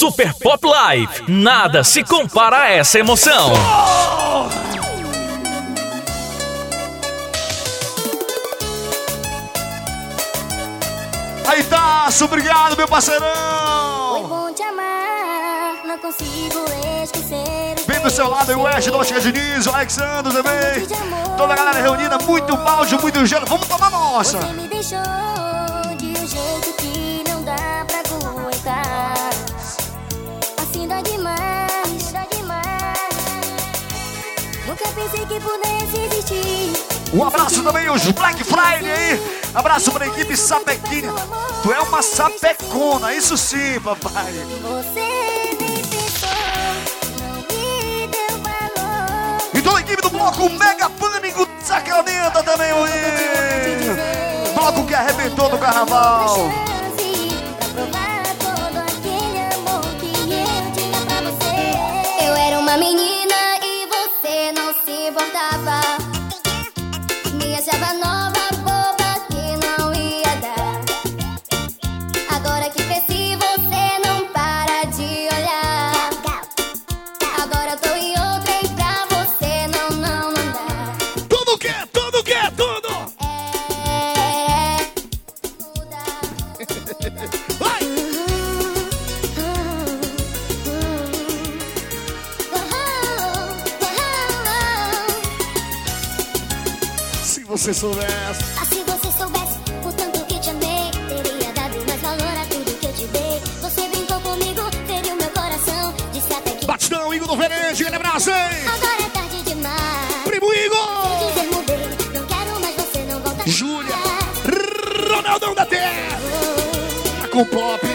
Super Pop Live. Nada se compara a essa emoção. Aí, Taço, obrigado, meu Foi parceirão. bom te amar, não consigo esquecer. Bem do seu lado, o West, Oscar Diniz, o Alexandre também. Toda a galera reunida, muito balde, muito gelo. Vamos tomar nossa. Você me deixou pensei que pudesse existir. Um abraço também, os Black Friday aí. Abraço pra equipe Sapequinha. Tu é uma sapecona, isso sim, papai. Você nem pensou, não me deu valor. E toda a equipe do bloco Mega Pânico Sacramento também, o. Bloco que arrebentou no carnaval. Chance pra você soubesse. Ah, se você soubesse o tanto que te amei, teria dado mais valor a tudo que eu te dei. Você brincou comigo, feriu meu coração, disse até que Batidão, Igor do Verente, grande abraço, hein? agora é tarde demais. Primo Igor. Dizer mudei, não quero mais você, não volta Júlia. Ronaldão da Terra. Tá com pop.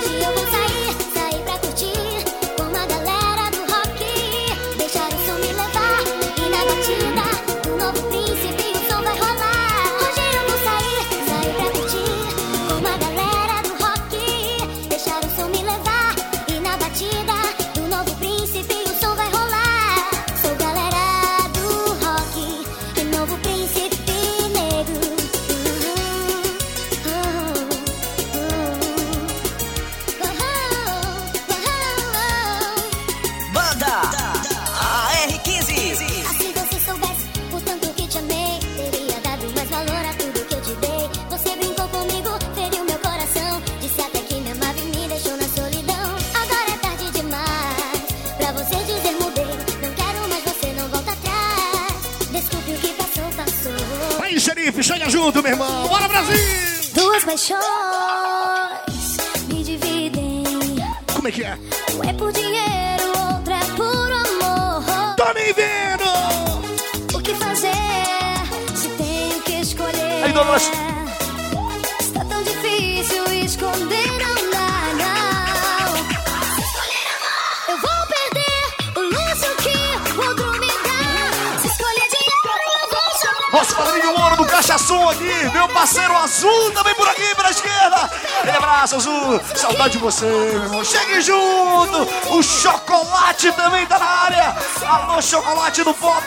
Você. Chegue junto. O Chocolate também tá na área. Alô, Chocolate do Pop.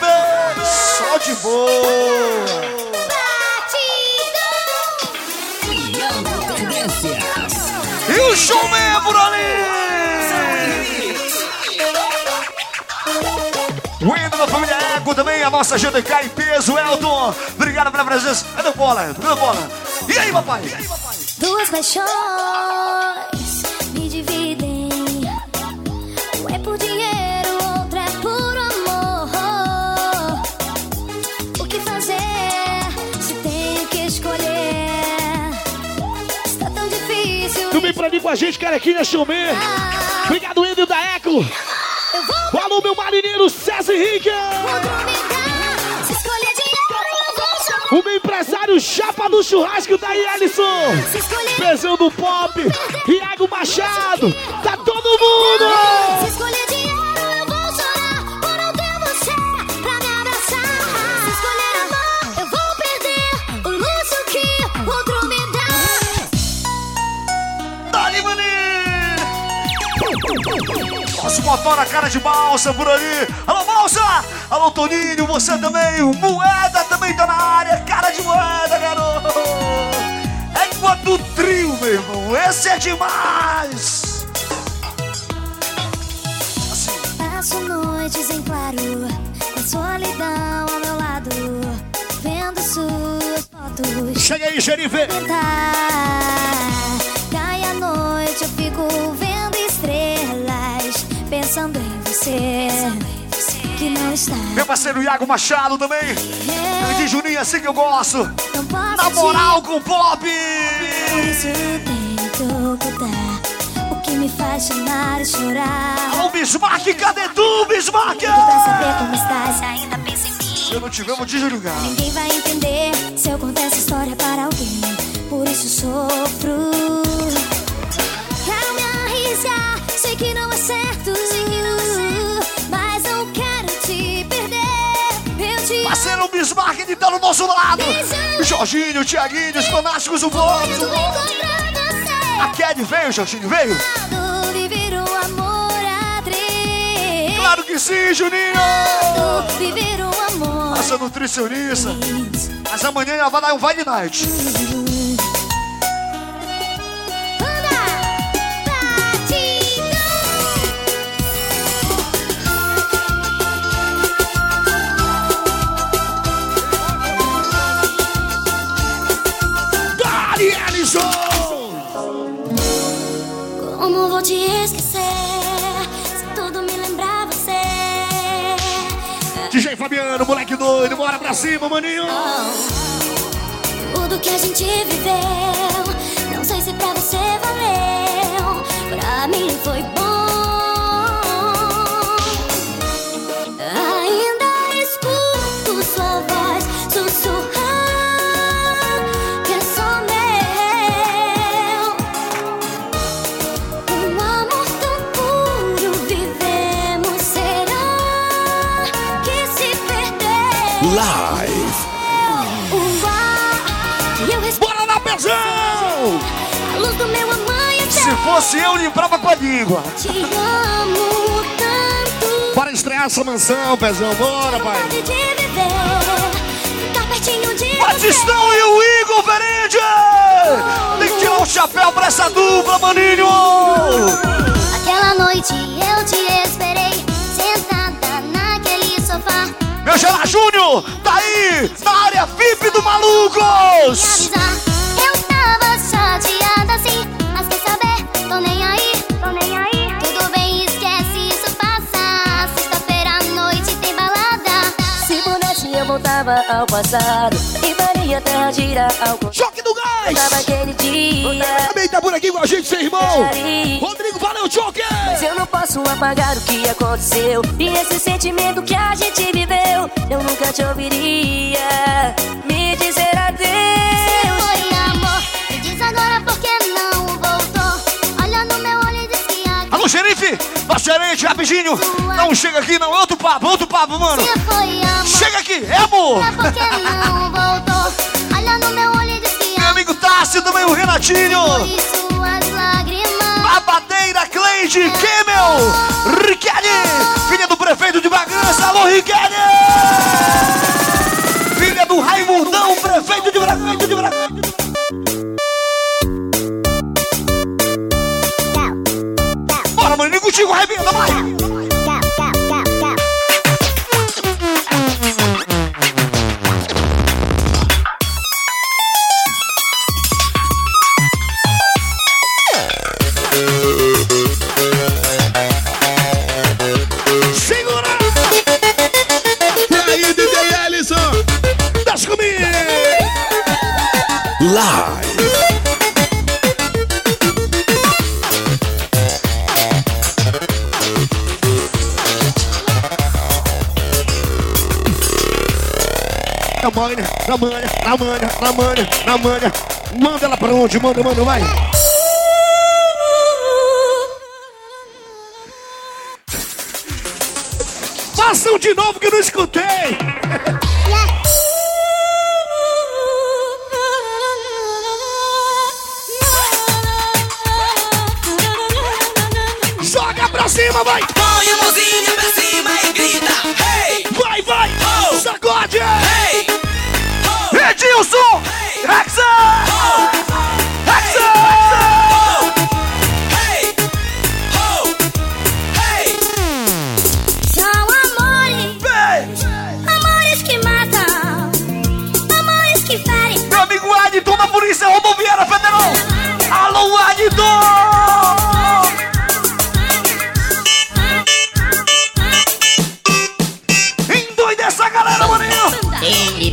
Só de boa. E o showman por ali. O Endo da família Eco também, a nossa GDK em peso, Elton. Obrigado pela presença. Cadê o bola? Cadê o bola? E aí, papai? E aí, papai? Duas paixões com a gente, carequinha showman. Obrigado, Endo da Eco. Alô, meu marinheiro César Henrique. O meu empresário Chapa do Churrasco. Se escolher Pesão do Pop. Iago Machado. Tá todo mundo. Motor na cara de balsa por ali. Alô, balsa. Alô, Toninho, você também. Moeda também tá na área. Cara de moeda, garoto. É igual do trio, meu irmão. Esse é demais. noites em claro, com solidão ao meu lado, vendo suas fotos. Chega aí, xerife. Tentar. Pensando em você, que não está. Meu parceiro Iago Machado também. É, De Juninho, assim que eu gosto. Na moral com o pop. Por isso tento ocultar o que me faz chamar e chorar. Ô, Bismarck, cadê tu, Bismarck? Pra saber como estás, ainda pensa em mim. Se eu não tiver, eu vou desligar. Ninguém vai entender se eu contar essa história para alguém. Por isso sofro. Quero me arriscar, sei que não é certo. Mas não quero te perder. Eu te Parceiro Bismarck, ele tá no nosso lado. Jorginho, Tiaguinho, os fanáticos do voto. A Kelly veio, Jorginho, veio? Viver o amor a três. Claro que sim, Juninho. Viver o amor. Nossa nutricionista. Mas amanhã vai dar um Vale Night. Vou te esquecer se tudo me lembrar você? DJ Fabiano, moleque doido, bora pra cima, maninho. Tudo que a gente viveu, fosse eu, limprava com a língua. Te amo tanto. Bora estrear essa mansão, pezão, bora, pai. De viver, de Batistão e o Igor Verendia! Tem que tirar o chapéu pra essa dupla, maninho! Aquela noite eu te esperei, sentada naquele sofá. Meu Gela Júnior, tá aí, na área VIP do Malucos! Tô nem aí, tô nem aí. Tudo bem, esquece, isso passa. Sexta-feira à noite tem balada. Se pudesse eu voltava ao passado E faria a terra girar ao Choque do gás! aquele dia Também tá por aqui com a gente, seu irmão! Rodrigo, valeu, Choque! Mas eu não posso apagar o que aconteceu E esse sentimento que a gente viveu Eu nunca te ouviria Me dizer adeus xerife! Nosso gerente, rapidinho! Não chega aqui, não, é outro papo, outro papo, mano! amor. Chega aqui, é amor! Olha por que não voltou. Olha no meu olho e diz que Meu amigo Tássio, também o Renatinho! Babadeira, Cleide, Kemel, Riquelme, filha do prefeito de Bragança, alô Riquelme! Maninho, contigo, arrebenta, vai! Segura! Na manha, na manha, na na na. Manda ela pra onde? Manda, manda, vai. Façam de novo que não escutei. Joga pra cima, vai. Põe a mãozinha pra cima e grita Hey, Vai, vai. Oh. Sacode. Hey,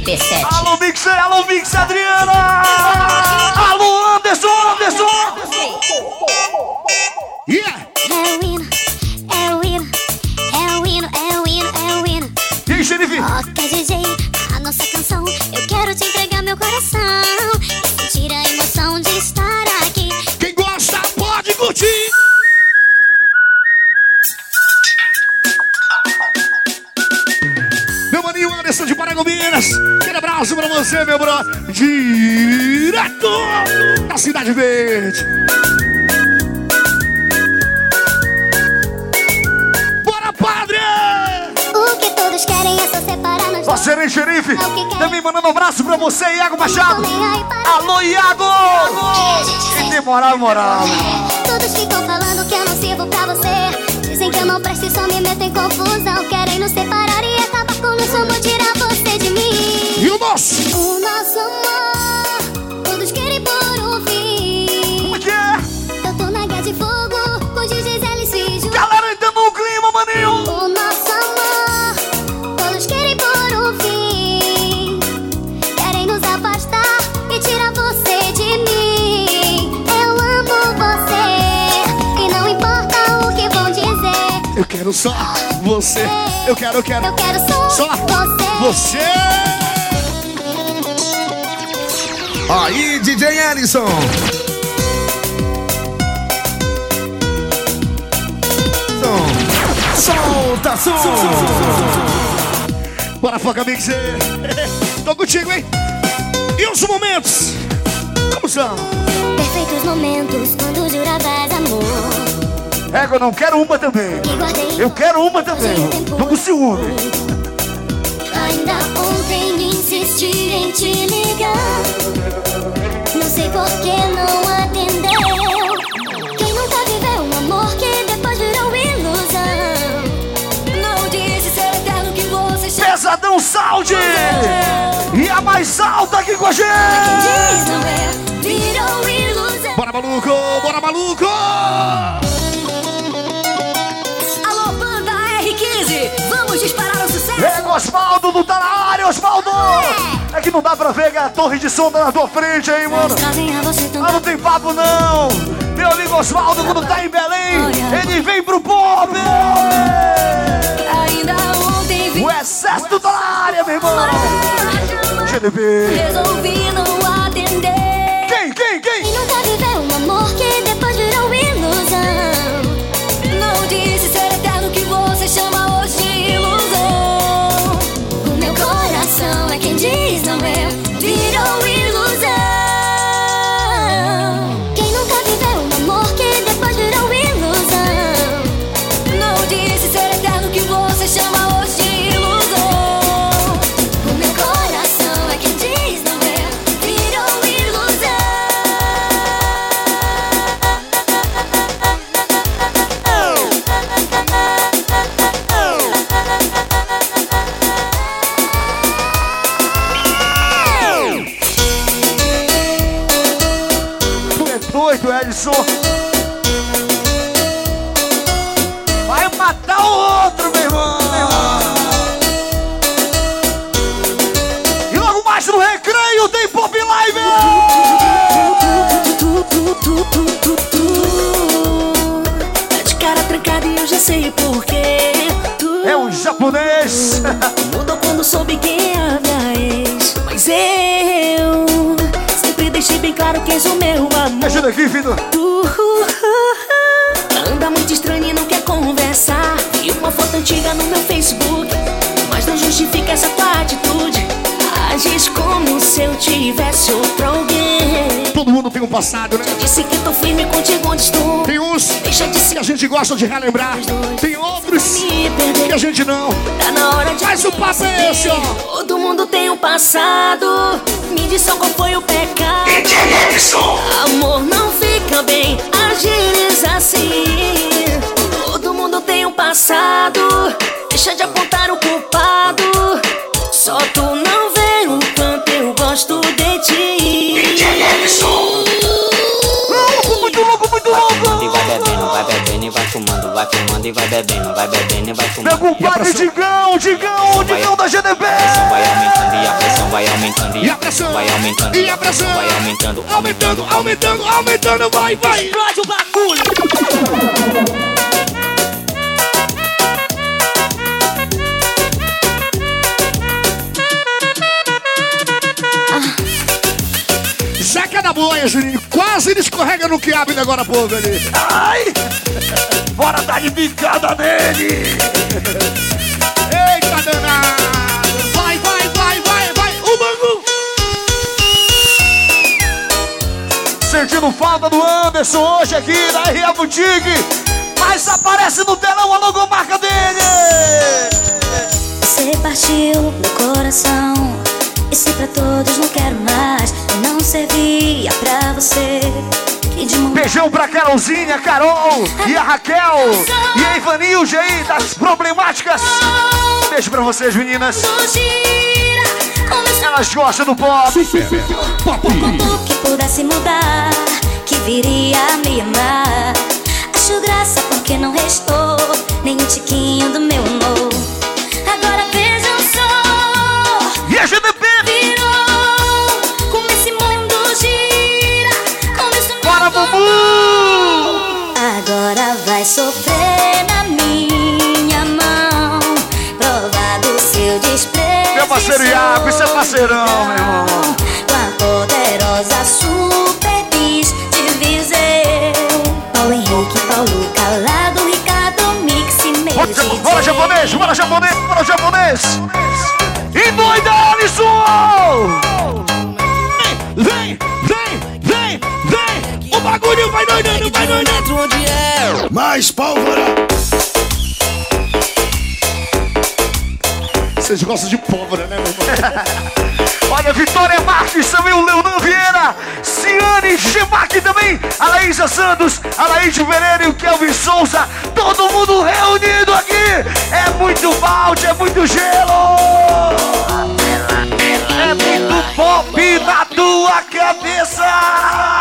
LP7. Alô, Mixer, alô, Mixer, Adriana. Alô, Anderson, Anderson. Você, meu bro. Direto da Cidade Verde. Bora, padre! O que todos querem é só separar nós xerife. É que quer. Também mandando um abraço pra você, Iago Machado. Nem Alô, Iago! Quem tem moral. Todos ficam falando que eu não sirvo pra você. Dizem que eu não presto e só me meto em confusão. Querem nos separar e acabar com o nosso amor, tirar você de mim. O nosso? Amor, todos querem por um fim. Como é que é? Eu tô na guerra de fogo, com Gisele Suíjo. Galera entrando no clima, maninho. O nosso amor, todos querem por um fim. Querem nos afastar e tirar você de mim. Eu amo você, e não importa o que vão dizer. Eu quero só você. Eu quero, eu quero. Eu quero só, Só você. você. Aí, DJ Ellison. Som. Solta som. Bora, Foca Mixer. Tô contigo, hein? E os momentos? Como são? Perfeitos momentos quando juravas amor. É eu não quero uma também. Eu quero uma também. Tô com ciúme. Ainda ontem insisti em te ligar. Não sei por que não atendeu. Quem nunca viveu um amor que depois virou ilusão? Não disse ser eterno que você chama. Pesadão Saúde! E a mais alta aqui com a Quem gente! diz não é, virou ilusão. Bora, maluco! Bora, maluco! Osvaldo não tá na área, Osvaldo! É que não dá pra ver que a torre de som tá na tua frente aí, mano. Ah, não tem papo não! Meu amigo Osvaldo, quando tá em Belém, ele vem pro pop! O exército tá na área, meu irmão! GDP! resolvi Ajuda aqui, filho! Tu anda muito estranho e não quer conversar. Vi uma foto antiga no meu Facebook, mas não justifica essa tua atitude. Agis como se eu tivesse outro alguém. Todo mundo tem um passado, né? Disse que tô firme contigo onde estou. Tem uns Deixa de que a gente gosta de relembrar, tem outros que a gente não. Tá na hora de Mas o papo é esse, ó. Todo mundo tem um passado. Me diz só qual foi o pecado. Amor não fica bem, agiliza assim. Todo mundo tem um passado. Deixa de apontar o culpado. Só tu não vê o quanto eu gosto de ti. DJ Epson. Louco, muito louco, muito louco. E vai bebendo, vai bebendo e vai fumando, vai fumando e vai bebendo, vai bebendo e vai fumando. Meu compadre Digão, Digão, Digão da GDB. Vai aumentando e a vai aumentando e a pressão vai aumentando e a pressão vai aumentando, aumentando, aumentando, aumentando, vai, vai. Explode o bagulho. Ah. Zeca da boia, Juninho. Quase ele escorrega no que abre agora, povo ali. Ai! Bora dar de picada nele! Eita, danada! sentindo falta do Anderson hoje aqui na Ria Boutique. Mas aparece no telão a logomarca dele. Você partiu meu coração. E se pra todos não quero mais. Não servia pra você. Beijão pra Carolzinha, Carol e a Raquel e a Ivanilde aí das problemáticas. Beijo pra vocês, meninas. Elas gostam do pop. pop. Tudo que pudesse mudar, que viria a me amar. Acho graça porque não restou nem um tiquinho do meu amor. Agora vejam só. E a gente parceiro Iago, isso é parceirão, meu irmão. Com poderosa super bis divisei. Paulo Henrique, Paulo Calado, Ricardo Mix e meio Bora japonês, bora japonês, bora japonês. E doida, Alisson! Vem, vem, vem, vem! O bagulho vai doidando, vai doidando. Onde é? Mais pálvora. Vocês gostam de pólvora, né, meu irmão? Olha, Vitória Marques também, o Leonan Vieira, Ciane Gemac também, a Laísa Santos, a Laís Pereira e o Kelvin Souza. Todo mundo reunido aqui. É muito balde, é muito gelo. É muito pop na tua cabeça.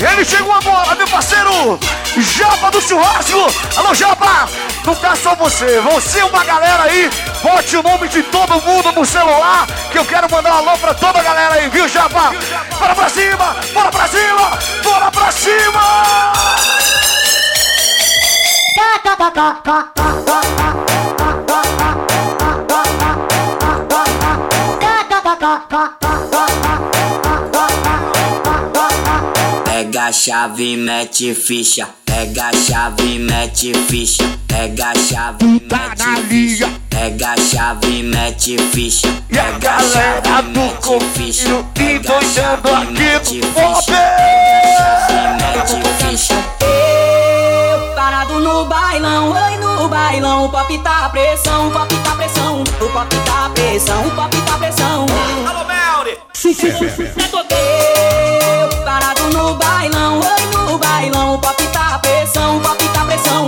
Ele chegou agora, meu parceiro! Japa do churrasco! Alô, Japa! Não tá só você, vão ser uma galera aí! Bote o nome de todo mundo no celular, que eu quero mandar um alô pra toda a galera aí, viu, Japa? Bora pra cima! Bora pra cima! Bora pra cima! Bora pra cima! Pega a chave, mete ficha. Pega a chave, mete ficha. Pega a chave, mete ficha. Pega a chave, mete ficha. E a galera do confino e dois aqui. Pega a chave, mete ficha parado no bailão, oi no bailão. O pop tá pressão, o pop tá pressão, o pop tá pressão, o pop tá pressão. Alô, Melri! Sucesso teu, parado no bailão, oi no bailão. O pop tá pressão, o pop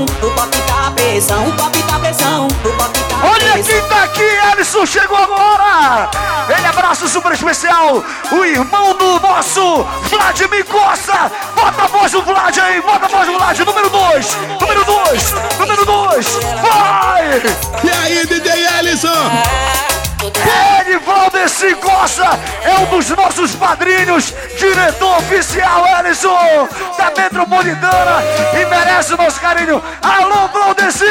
o pop tá pressão, o pop tá pressão, o pop tá Olha quem tá aqui, Alisson chegou agora! Ele abraço super especial, o irmão do nosso Vladimir Costa! Bota a voz do Vlad aí, bota a voz do Vlad, número 2, número 2, número 2, vai! E aí, DJ Alisson? É. Edivaldo esse gosta é um dos nossos padrinhos, diretor oficial Ellison tá da Metropolitana e merece o nosso carinho. Alô, Valdeci!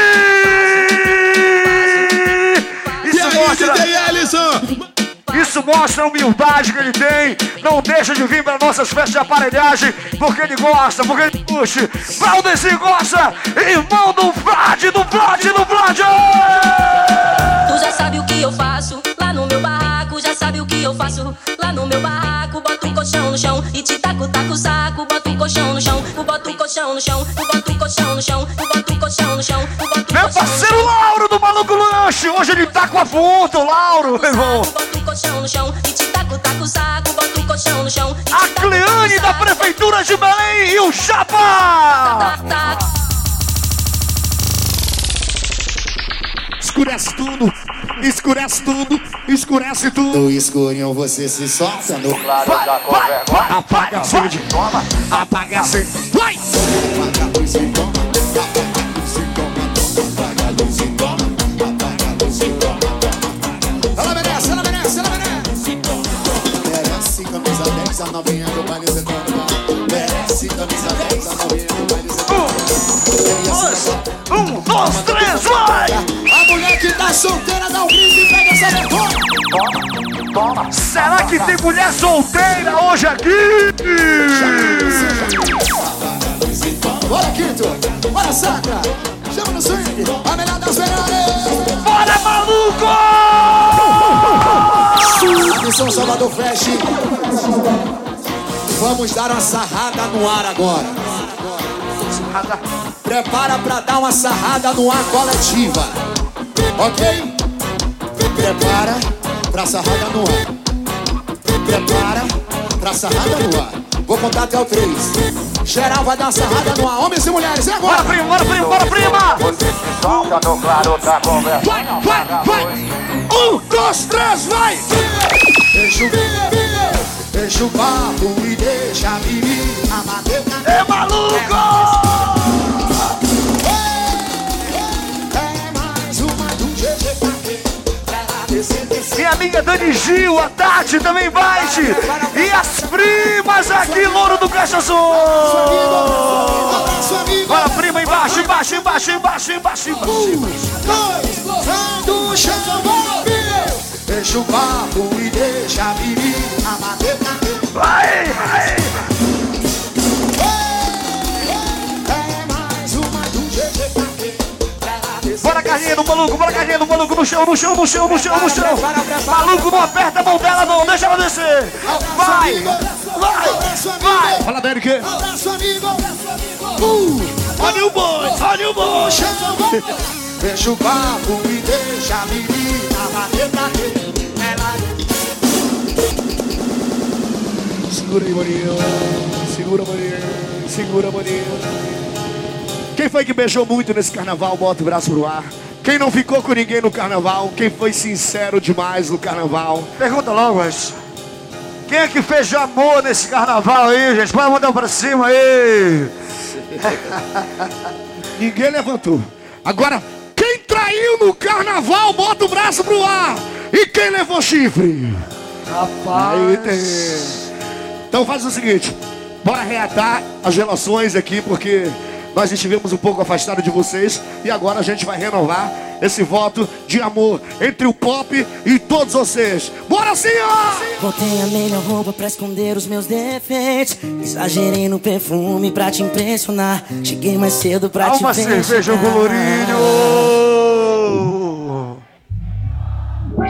Isso aí, mostra. Ellison? Isso mostra a humildade que ele tem. Não deixa de vir para nossas festas de aparelhagem, porque ele gosta, porque ele puxa. Valdeci gosta, irmão do Vlad, do Vlad, do Vlad! Já sabe o que eu faço lá no meu barraco. Já sabe o que eu faço lá no meu barraco. Boto um colchão no chão e te taco, taco o saco. Boto um colchão no chão, eu boto um colchão no chão, eu boto um colchão no chão, eu boto um colchão no chão. Um meu parceiro Lauro do Maluco Lanche, hoje ele tá com a puta, Lauro, meu irmão. Boto um colchão no chão e te taco, taco saco. Boto um colchão no chão. A Cleane da Prefeitura de Belém e o Chapa! Tá, tá. tá, tá. Escurece tudo, escurece tudo, escurece tudo. No escurinho você se solta no claro Vai, vai, vai, apaga a sede, toma, apaga a sede, vai! Apaga a luz e toma, apaga a luz e toma, toma, apaga a luz e toma, apaga a luz e toma, toma. Ela merece, ela merece, ela merece. Merece camisa 10, a novinha do baile você toma. Merece camisa 10, a novinha do baile você toma. Um, dois, três, vai! Mulher solteira dá um grito e pega essa vergonha. Será que tem mulher solteira hoje aqui? Bora, Quinto! Bora, Sacra! Chama no swing! A melhor das melhores! Bora, maluco! Atenção, Salvador Flash! Vamos dar uma sarrada no ar agora. Prepara pra dar uma sarrada no ar coletiva. Ok? Prepara pra sarrada no ar. Prepara pra sarrada no ar. Vou contar até o 3. Geral vai dar uma sarrada no ar. Homens e mulheres, e Bora, agora? prima, bora, prima, bora, prima! Vai, vai, vai! Um, dois, três, vai! Deixa o Deixa o papo e deixa na É maluco! É mais uma do GG descer, descer Minha Dani Gil, a Tati também vai! E as primas aqui, Louro do! Abraço, amigo Bora, prima, embaixo, embaixo, embaixo, embaixo, embaixo, embaixo. Dois, vai do chão, bora, Deixa o papo e deixa a menina Vai, vai! Bora, carrinha do maluco, bora, carrinha do maluco, no chão, no chão, no chão, no chão, no chão. Maluco, não aperta a mão dela, não, deixa ela descer. Vai, vai, vai. Fala, Derek! Abraço, amigo Uh! Olha o boi, olha o boi! Deixa o papo e deixa a menina bater na rede. Ela Segura aí, Maninho. Segura, Maninho. Segura, Maninho. Quem foi que beijou muito nesse carnaval? Bota o braço no ar. Quem não ficou com ninguém no carnaval? Quem foi sincero demais no carnaval? Pergunta logo, mas. Quem é que fez de amor nesse carnaval aí, gente? Pode mandar pra cima aí. Ninguém levantou. Agora, quem traiu no carnaval, bota o braço pro ar. E quem levou chifre? Tem. Então faz o seguinte, bora reatar as relações aqui, porque nós estivemos um pouco afastados de vocês e agora a gente vai renovar esse voto de amor entre o pop e todos vocês. Bora sim, ó! Botei a melhor roupa pra esconder os meus defeitos. Exagerei no perfume pra te impressionar. Cheguei mais cedo pra Dá te uma ver cerveja, chegar. colorinho.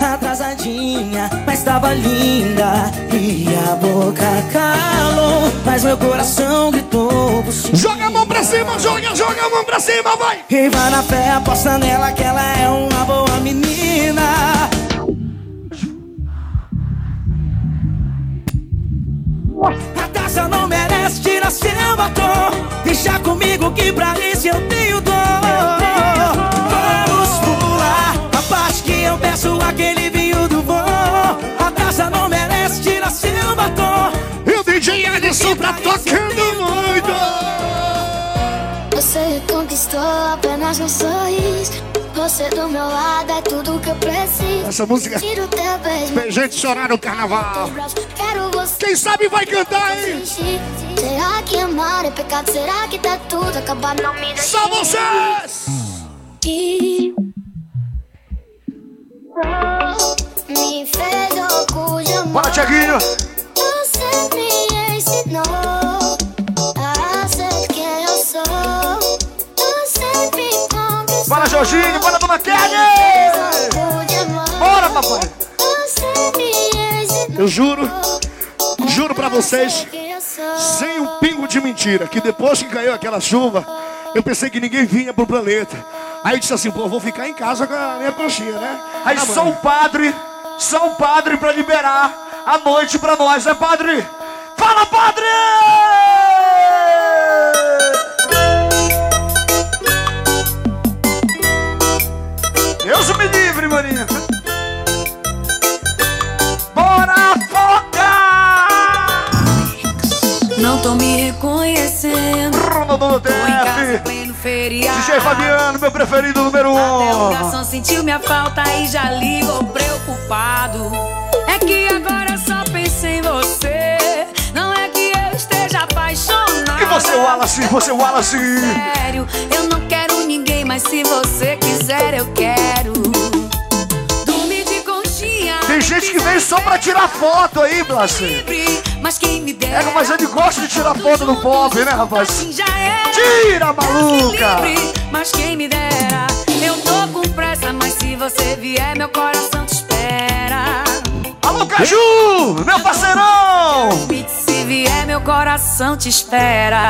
Atrasadinha, mas tava linda. E a boca calou, mas meu coração gritou. Joga a mão pra cima, joga, joga a mão pra cima, vai! Quem vai na fé, aposta nela que ela é uma boa menina. A taça não merece tirar seu batom. Deixa comigo que pra isso eu tenho dor. Vamos pular a parte que eu peço aquele vinho do bom. A taça não merece tirar seu batom. E o DJ Alisson tá tocando muito! Você conquistou apenas um sorriso. Você do meu lado é tudo que eu preciso. Essa música Tiro teu beijo, fez gente chorar no carnaval. Quero você. Quem sabe vai cantar, hein? Será que amar é pecado? Será que tá tudo acabado? Não me deixe Só vocês! ir. Me fez louco de amor. Bora, Tiaguinho. Jorginho. Bora, Dona Kelly. Bora, papai. Eu juro, juro pra vocês, sem um pingo de mentira, que depois que caiu aquela chuva, eu pensei que ninguém vinha pro planeta. Aí eu disse assim, pô, vou ficar em casa com a minha coxinha, né? Aí Tá só um padre, só um padre pra liberar a noite pra nós, né, padre? Fala, padre! Deus me Maninho. Bora focar! Não tô me reconhecendo. Em casa TF. DJ Fabiano, meu preferido número Até o um. garçom sentiu minha falta e já ligou preocupado. É que agora eu só penso em você. Você, Wallace, você, Wallace. Sério, eu não quero ninguém, mas se você quiser, eu quero. Dormir de conchinha. Tem gente que vem só pra tirar foto aí, livre, Mas quem me dera. É, mas ele gosta de tirar foto no pop, né, rapaz? É. Tira, maluca! livre, mas quem me dera. Eu tô com pressa, mas se você vier, meu coração te. Alô, Caju, meu parceirão! Se vier, meu coração te espera.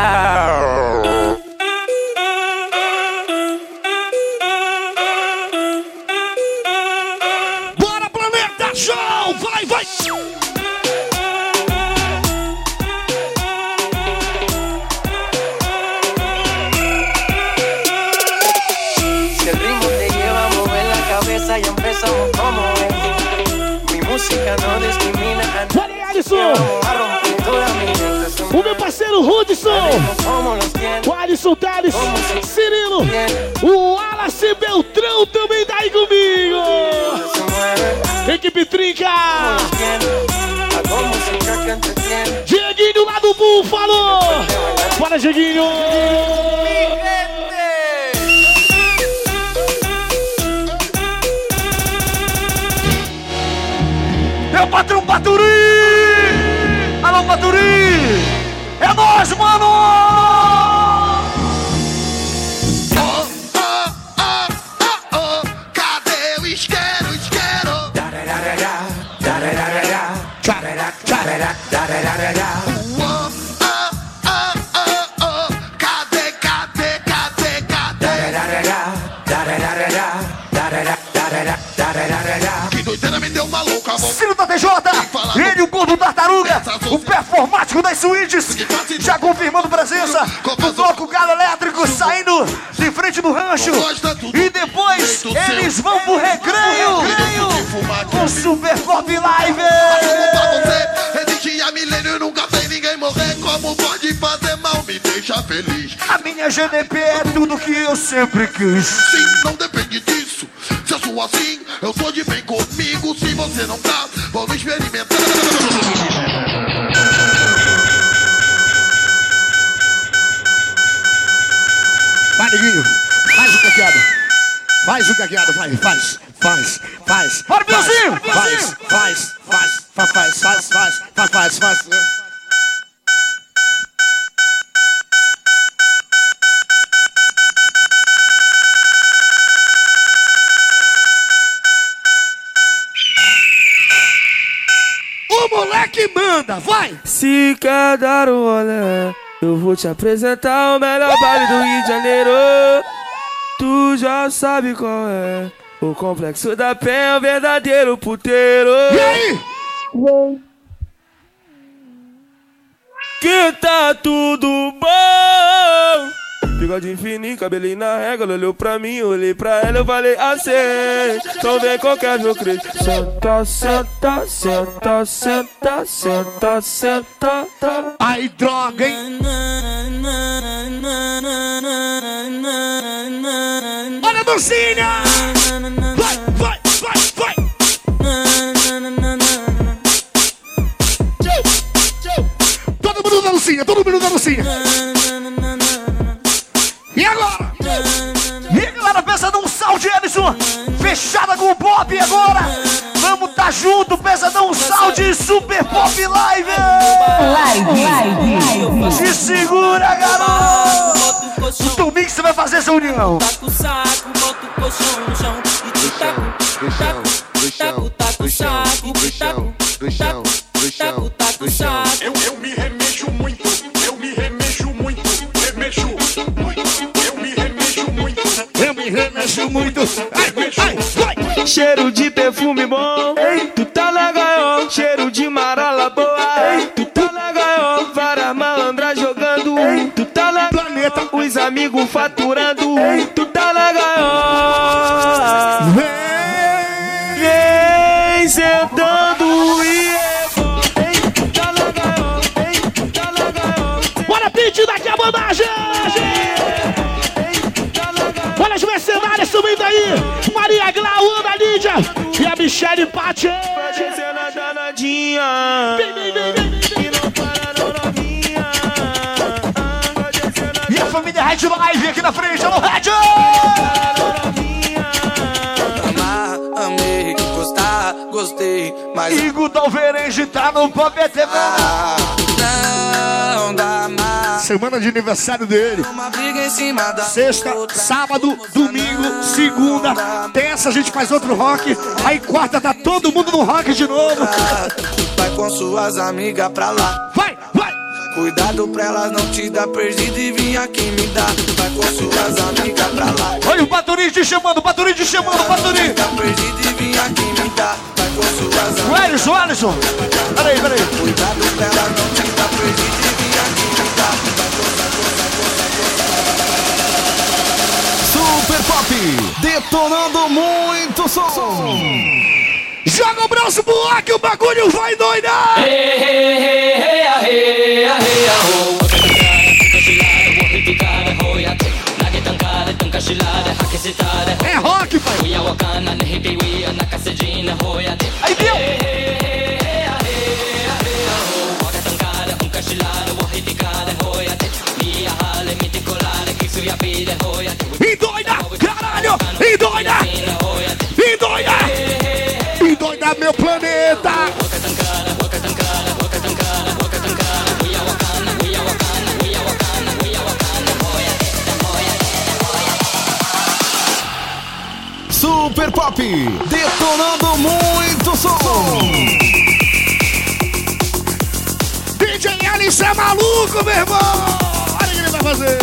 amiga não discrimina. Olha aí, Alisson! O meu parceiro Rudson! O Alisson Teles. Cirilo! O Wallace Beltrão também tá aí comigo! Equipe Trinca! Dieguinho lá do Bull falou! Para, Dieguinho! Paturi! Alô, Paturi! É nóis, mano! Tartaruga! O performático das suítes! Já confirmando presença do bloco galo elétrico saindo de frente do rancho! E depois eles vão pro recreio! O Super Pop Live! Deixa feliz. A minha GDP é tudo que eu sempre quis! Sim, não depende disso. Se eu sou assim, eu sou de bem comigo. Se você não tá, vamos experimentar. Faz o caqueado! Faz o caqueado, vai, faz, faz, faz. Bora, faz, Bilzinho, Faz, faz, faz, faz, faz, faz, faz, faz, faz, faz. O moleque manda, vai! Se quer dar um rolê, eu vou te apresentar o melhor baile do Rio de Janeiro. Tu já sabe qual é. O complexo da Penha é o verdadeiro puteiro. E aí? Que tá tudo bom. Bigode fininho, cabelinho na régua, ela olhou pra mim, olhei pra ela, eu falei assim. Então vem qualquer meu crente. Senta, senta, senta, senta, senta, senta. Ai, droga, hein? Olha a dancinha! Vai, vai, vai, vai! Todo mundo na dancinha, todo mundo na dancinha! Pesadão salve, Ellison! Fechada com o pop agora! Vamos tá junto, pesadão salve, Super Pop Live! Se segura, garoto! Domingo você vai fazer essa união! Taca o saco, bota o colchão no chão e tu taco, taco, taco, taco o saco, taco, taco, taco, taco o saco. Eu, eu remexo muito! Ai, ai, vai! Cheiro de perfume bom, tu tá na gaiola. Cheiro de marola boa, tu tá na gaiola. Várias malandras jogando, tu tá na Planeta. Os amigos faturando, tu e descendo a danadinha. Vem, vem, vem, vem, vem. E não para não novinha. E a família Red Live aqui na frente, alô Red! Amar, amei, gostar, gostei, mas Igor Dalverenge tá no Pop TV. ah. Semana de aniversário dele. Sexta, sábado, domingo, segunda, terça a gente faz outro rock. Aí quarta tá todo mundo no rock de novo. Vai com suas amigas pra lá. Vai, vai. Cuidado pra elas não te dar perdido e vir aqui me dar. Vai com suas amigas pra lá. Olha o Baturinho te chamando, o Baturinho te chamando, o Baturinho. Tá perdido e vir aqui me dar. Vai com suas O. Alisson, o Alisson. Peraí, peraí. Cuidado pra elas não te dar perdido detonando muito som. Joga o braço pro ar que o bagulho vai doidar. É rock, pai. Aí, viu? Meu planeta. Super Pop, detonando muito som. DJ Alice é maluco, meu irmão. Olha o que ele vai fazer.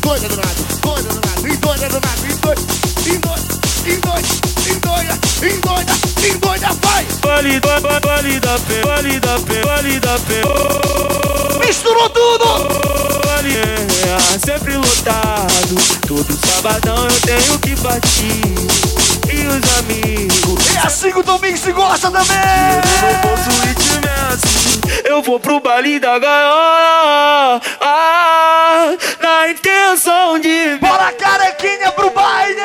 Doida do nada, doida do nada, e doida do nada, e doida, e doida, e doida, e doida, e doida, e doida, vai. Vale, vale, vale da pé, vale da pé, vale da pé. Misturou tudo. Vale, é, sempre lotado. Todo sabadão eu tenho que partir. E os amigos. É assim que o Domingo se gosta também. Eu posso ritmo é assim. Eu vou pro baile da gaiola. Ah, na intenção de. Bora carequinha pro baile.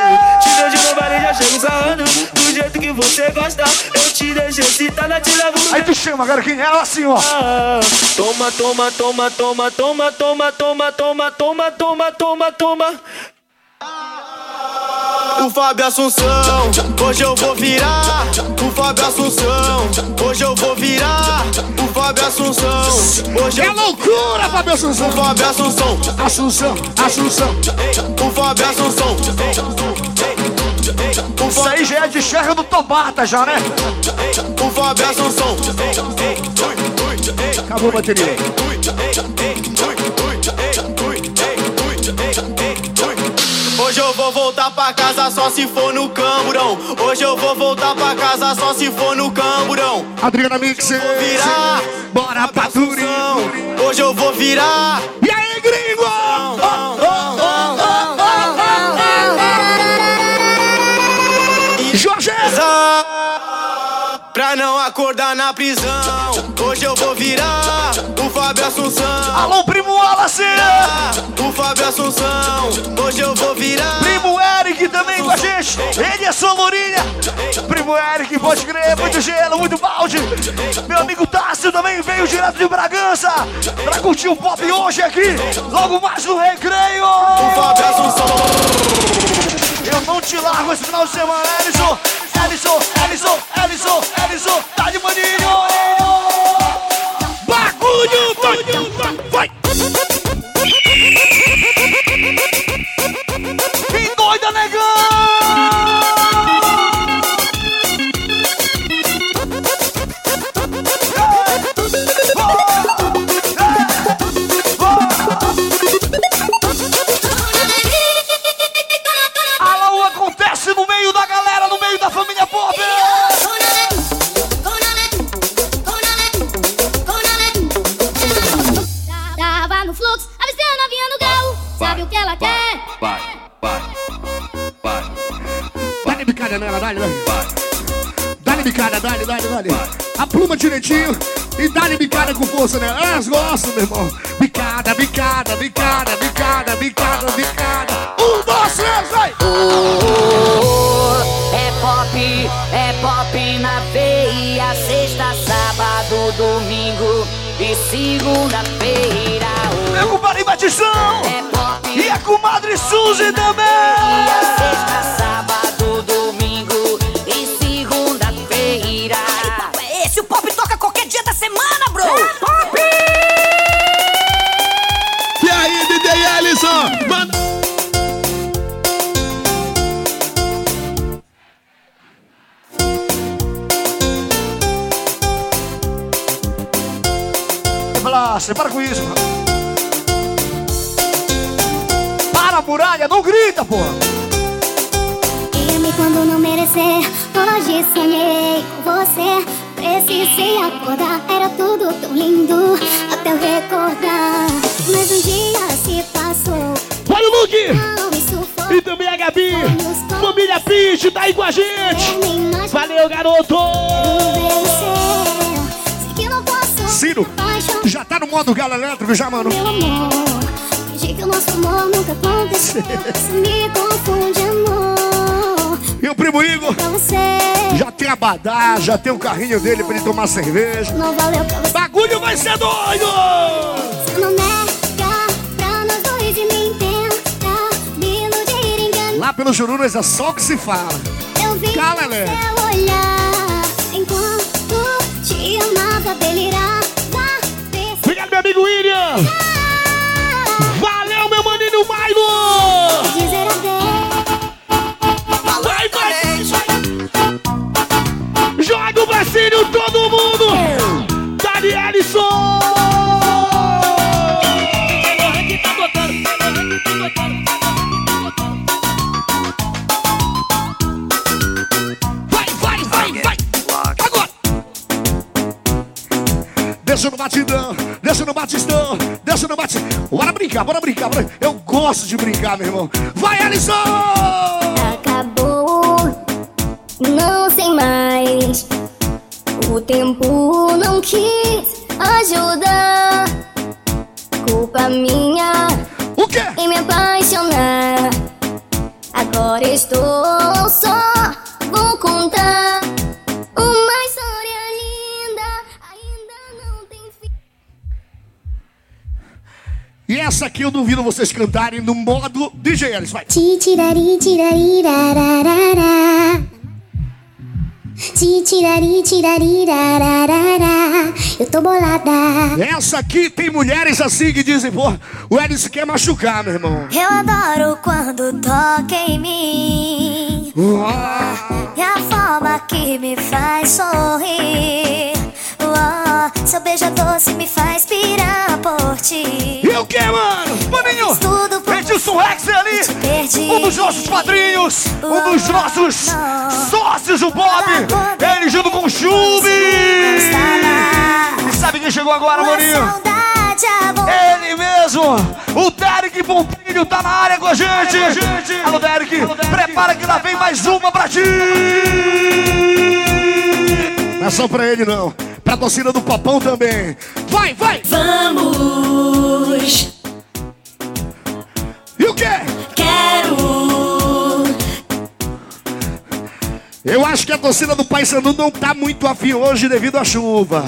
Já chego sarrando. Do jeito que você gosta. Eu te deixo excitada, te levo Aí tu chama, carequinha, ela assim, ó. Ah, Toma, toma, toma, toma, toma, toma, toma, toma, toma, toma, toma, toma. O Fábio Assunção, hoje eu vou virar. O Fábio Assunção, hoje eu vou virar. O Fábio Assunção, hoje É eu loucura, Fábio Assunção. O Fábio Assunção, Assunção, Assunção. o Fábio Assunção. Isso aí já é de enxerga do Tobata já, né? Acabou a bateria. Hoje eu vou voltar pra casa só se for no camburão. Hoje eu vou voltar pra casa só se for no camburão. Adriana Mix. Virar, Bora pra Turim. hoje eu vou virar. Virar o Fábio Assunção. Alô, primo Wallace. O Fábio Assunção. Hoje eu vou virar. Primo Eric também com a gente. Ele é Solourinha. Primo Eric, pode crer, muito gelo, muito balde. Meu amigo Tássio também veio direto de Bragança pra curtir o pop hoje aqui. Logo mais no recreio. O Fábio Assunção. Eu não te largo esse final de semana, Ellison. Ellison, Ellison, Ellison, Ellison. Tá de maninho. Dale, nela, dá-lhe, Dale bicada, dá-lhe, dá-lhe. A pluma direitinho e dá-lhe bicada com força né? Elas gostam, meu irmão. Bicada, bicada, bicada, bicada, bicada, bicada. Um, dois, três, vai! Oh, oh, é pop, é pop na veia. Sexta, sábado, domingo e segunda-feira. É o Bari Batistão! É pop, e a comadre Suzy também! E a sexta, sábado domingo e segunda-feira. Que papo é esse? O pop toca qualquer dia da semana, bro! pop! E aí, DJ Ellison? Manda... Blaster, para com isso, mano. Para, muralha, não grita, porra! E merecer, hoje sonhei com você. Precisei acordar, era tudo tão lindo até eu recordar. Mas um dia se passou, Olha o Luke! sufocou. E também a Gabi! Família Pitch, tá aí com a gente! Valeu, garoto! Ciro, já tá no modo galo elétrico já, mano? Meu amor, fingi que o nosso amor nunca aconteceu. Isso me confunde, amor. E o primo Igor já tem a badá, já tem o carrinho dele pra ele tomar cerveja. não valeu pra você. Bagulho vai ser doido! Lá pelo Jurunas é só o que se fala. Eu vi Cala, delirava. Obrigado, meu amigo William! Deixa no batidão, deixa no batistão, deixa no batidão. Bora brincar, bora brincar, bora. Eu gosto de brincar, meu irmão. Vai, Ellison! Acabou, não sei mais. O tempo não quis ajudar. Culpa minha O quê? em me apaixonar. Agora estou só, essa aqui eu duvido vocês cantarem no modo DJ Ellis, vai. Titirari, tirari, rararara. Titirari, tirari, rararara. Eu tô bolada. Essa aqui tem mulheres assim que dizem, pô, o Ellis quer machucar, meu irmão. Eu adoro quando toca em mim. É a forma que me faz sorrir. Beijo doce me faz pirar por ti. E o que, mano? Maninho! Tudo por Edilson Rex é ali! perdi. Um dos nossos padrinhos! Um dos nossos sócios, o Bob! Ele junto com o Chube! E sabe quem chegou agora, Maninho? Saudade, amor. Ele mesmo! O Derek Pompilho tá na área com a gente! Alô, Derek! Prepara que lá vem mais uma pra ti! Não é só pra ele, não. Pra torcida do Papão também. Vai, vai! Vamos, E o quê? quero. Eu acho que a torcida do Paysandu não tá muito afim hoje devido à chuva.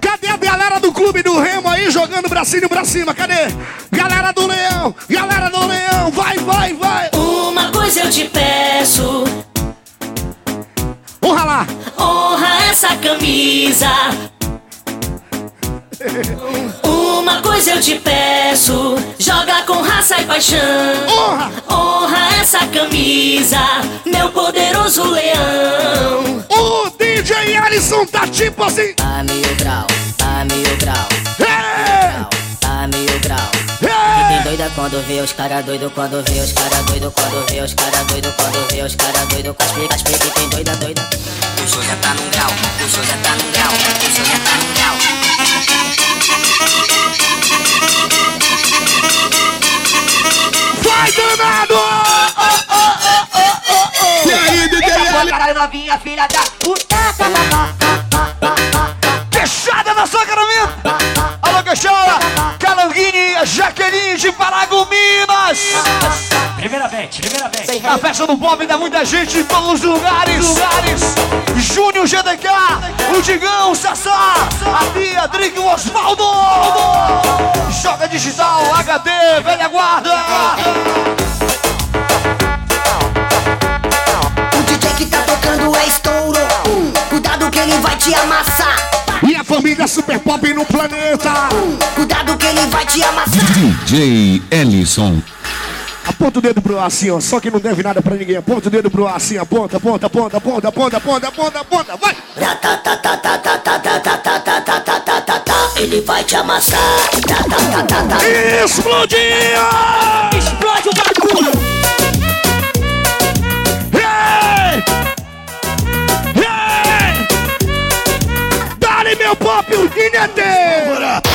Cadê a galera do clube do Remo aí jogando bracinho pra cima? Cadê? Galera do Leão! Galera do Leão! Vai, vai, vai! Uma coisa eu te peço, Honra essa camisa. Uma coisa eu te peço, joga com raça e paixão. Honra! Honra essa camisa, meu poderoso leão. O DJ Alisson tá tipo assim. A mil grau, a mil grau, É! A mil grau. É! Tem doida quando vê os cara doido, quando vê os cara doido, quando vê os cara doido, quando vê os cara doido, caspe, caspe, que tem doida, doida. O show já tá num grau, o show já tá num grau, o show já tá num grau. Vai danado! E aí, Ellison? Caralho, novinha, filha da puta! Queixada Calanguini, Jaqueline de Paragominas! Primeiramente, primeiramente. A festa do pop dá muita gente em todos os lugares. lugares. Júnior GDK, o Digão, o Sassá, a Tia, Drick, o Osvaldo. Joga digital, HD, velha guarda. O DJ que tá tocando é estouro. Hum, cuidado que ele vai te amassar. E a família Super Pop no planeta. Hum, cuidado vai te amassar. DJ Ellison. Aponta o dedo pro ar assim, ó. Só que não deve nada pra ninguém. Aponta o dedo pro ar assim, aponta, aponta, aponta, aponta, aponta, aponta, aponta, aponta, vai! Ele vai te amassar. Explodia! Explode o bagulho! Hey! Hey! Dale meu pop, o Guinete!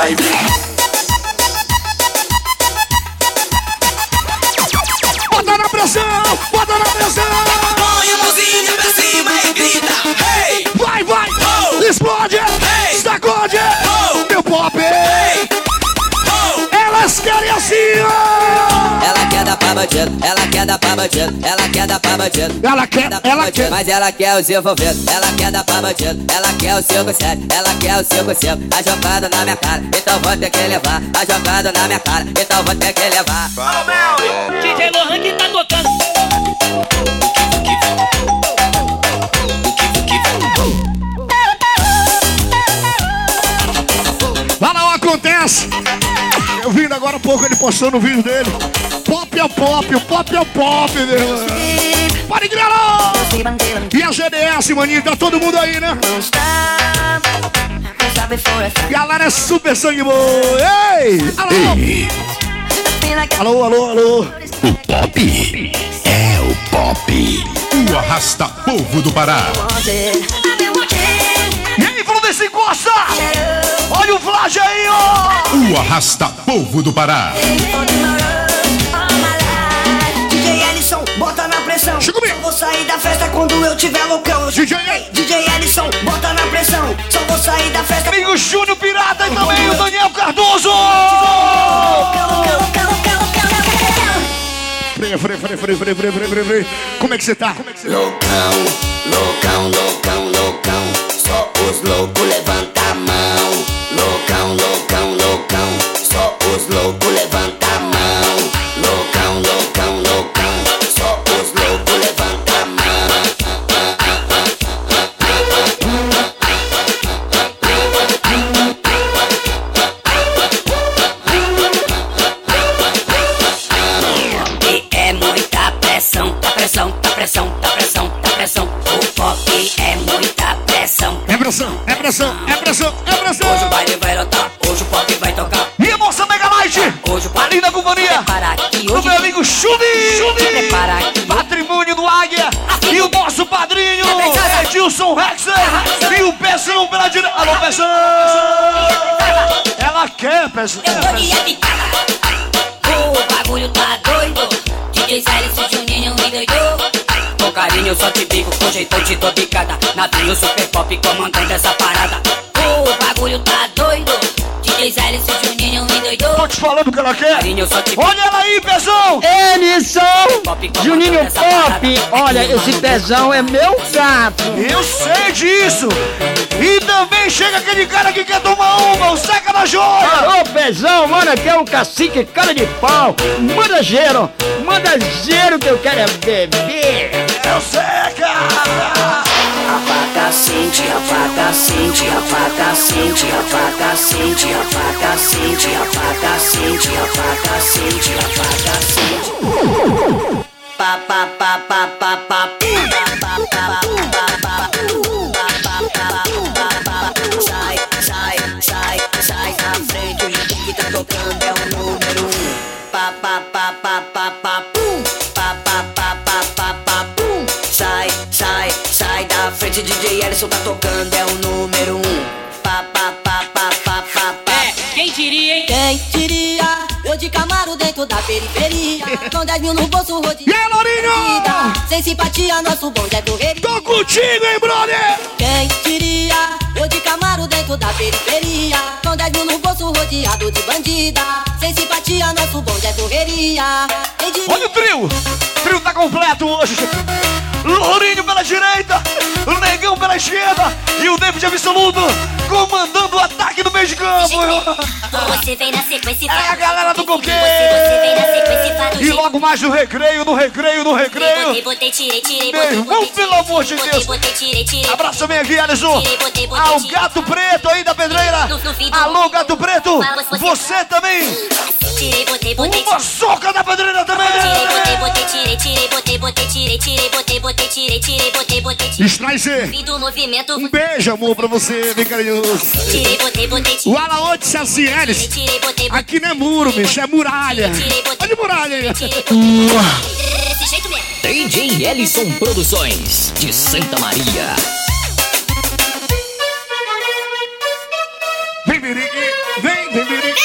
Live. Bota na pressão! Bota na pressão! Põe a mãozinha pra cima e grita. Hey! Vai, vai! Oh! Explode! Hey! Sacode! Oh! Meu pop! Hey! Oh! Elas querem assim, ó! Ela quer dar pra bandido, ela quer dar pra bandido, ela quer dar pra bandido. Ela quer, ela quer. Mas ela quer os envolvidos, ela quer dar pra bandido, ela quer o 57, ela quer o 55. A jogada na minha cara, então vou ter que levar. A jogada na minha cara, então vou ter que levar. DJ Lohan que tá tocando. Lá não acontece! Eu vindo agora há pouco ele postando o vídeo dele. É pop, o pop é pop, meu irmão. Pode grilar! E a GDS, maninho, tá todo mundo aí, né? Galera é super sangue bom! Ei! Alô! Alô, alô, alô! O pop é o pop. O arrasta povo do Pará. E aí, Fluminense Costa? Olha o Flage aí, ó! O arrasta povo do Pará. Ellison, bota na pressão. Só vou sair da festa quando eu tiver loucão. DJ, DJ Ellison, bota na pressão. Só vou sair da festa. Amigo Júnior Pirata e também o Daniel Cardoso. Freia, freia, freia, freia, freia, freia, freia, freia, Como é que você tá? Loucão, loucão, loucão, loucão. Só os loucos levanta a mão. Loucão, loucão, loucão. Só os loucos levanta a mão. Pressão, é pressão, é pressão, é! Hoje o baile vai lotar, hoje o pop vai tocar. E a moça Mega Light! Hoje o Ali na companhia! O meu amigo Chubi! Que Patrimônio do Águia! E o nosso padrinho! Edilson Rexer! E o Pezão pela direita! Alô, Pezão! Ela quer, Pezão! Eu vou de picada. O bagulho tá doido. DJ Célio, Juninho me doidou. Com carinho eu só te bico, com jeito eu te dou picada. Navinho super pop comandando essa parada. O bagulho tá doido. DJ Célio, Juninho me doidou. Tô te falando o que ela quer! Carinho. Olha ela aí, Pezão! Elisson! Juninho Pop! Olha, esse pezão é meu gato! Eu sei disso! E também chega aquele cara que quer tomar uma, o Seca da Joia! Alô, pezão, mano, aqui é o cacique cara de pau! Manda! manda gelo que eu quero é beber. Eu sei, cara. A faca sente, a faca sente, a faca sente, a faca sente, a faca sente, a faca sente, a faca sente, a faca sente. Pa pa pa pa pa pa. DJ Ellison tá tocando é o número um. Pa pa pa pa pa pa pa. É, quem diria, hein? Quem diria? Eu de Camaro dentro da periferia. Com 10 mil no bolso, rodeado. E aí, Lourinho? Sem simpatia, nosso bonde é correria. Tô contigo, hein, brother? Quem diria? Eu de Camaro dentro da periferia. Com 10 mil no bolso rodeado de bandida. Sem simpatia, nosso bonde é correria. Quem diria- Olha o trio! O trio tá completo hoje. Lourinho pela direita, o Negão pela esquerda e o David Absoluto comandando o ataque do meio de campo. Você vem na sequência É a galera do coqueiro. E logo mais no recreio, no recreio, no recreio. Botei, Meu irmão, pelo amor de Deus. Abraço também aqui, Alisson. Ao ah, gato preto aí da pedreira. Alô, gato preto. Você também. Uma soca da pedreira também. Estraizer. Um beijo, amor, pra você. Vem carinhoso. O Alaote Sacielles. Aqui não é muro, bicho. É muralha. Olha muralha aí. Desse jeito mesmo. DJ Ellison Produções, de Santa Maria. Vem, Birique, vem, vem, Birique.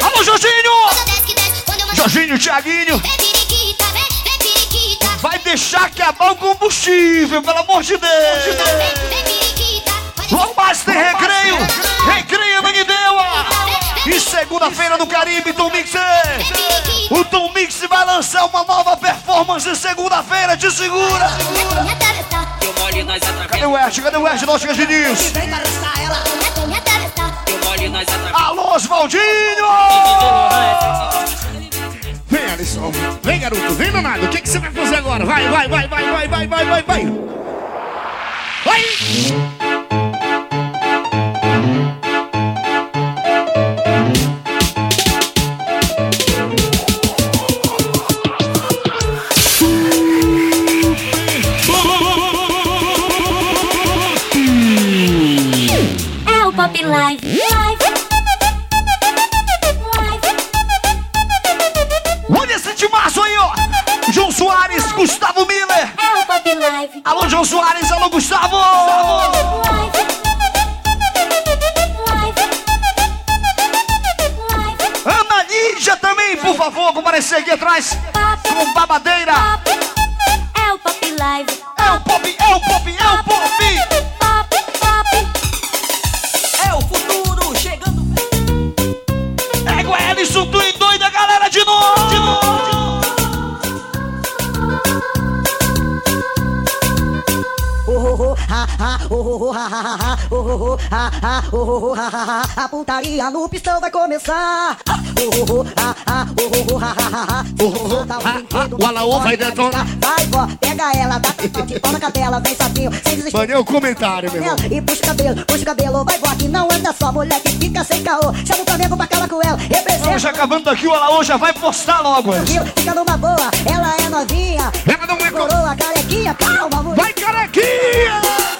Alô, Jorginho. Jorginho, Thiaguinho. Deixar acabar o combustível, pelo amor de Deus. Mais tem recreio. Recreio na Guideua. E segunda-feira no Caribe, Tom Mix. O Tom Mix vai lançar uma nova performance segunda-feira, te segura. Cadê o West? Cadê o West? Nós. Eu molho nós Alô, Oswaldinho! Vem, Alisson. Vem, garoto. Vem, danado. O que, que você vai fazer agora? Vai, vai, vai, vai, vai, vai, vai, vai, vai. Vai! É o Pop Live. Alô, João Soares, alô, Gustavo! Ana Lídia também, por favor, comparecer aqui atrás com babadeira! É o Pop Live. É o pop, é o pop, é o pop! A putaria no pistão vai começar. Oh, oh, oh, oh, oh, oh, um O Alaô vai detonar. Vai, vó, pega ela, dá toma na cadela, vem sapinho, sem desespero. Mandei o comentário, meu irmão. E puxa o cabelo, puxa o cabelo, vai, vó, que não anda só, mulher que fica sem caô. Chama o Flamengo pra calar com ela, representa. Hoje acabando aqui, o Alaô já vai postar logo! Viu? Fica numa boa, ela é novinha. Ela não é Coroa, carequinha, calma, mulher. Vai, carequinha!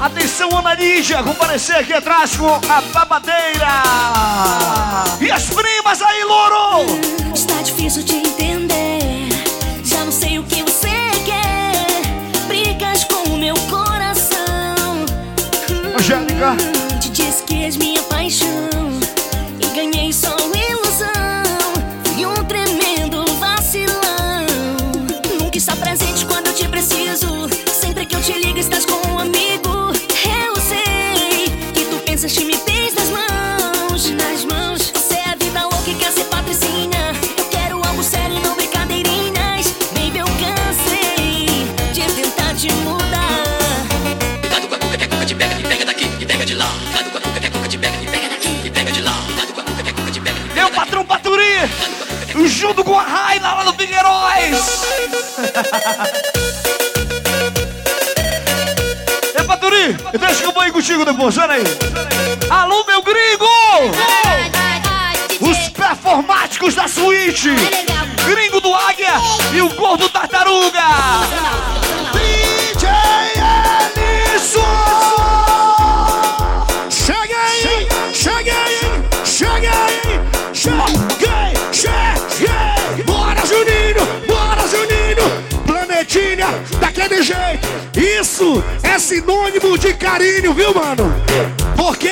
Atenção, Ana Lídia, comparecer aqui atrás com a babadeira! E as primas aí, louro! Contigo depois, olha aí. Alô, meu gringo! Os performáticos da suíte. Gringo do Águia e o gordo Tartaruga. DJ Ellison! Chega aí! Chega aí! Chega aí! Cheguei! Cheguei! Bora, Juninho! Bora, Juninho! Planetinha, daquele jeito! Isso é sinônimo de carinho, viu, mano? Porque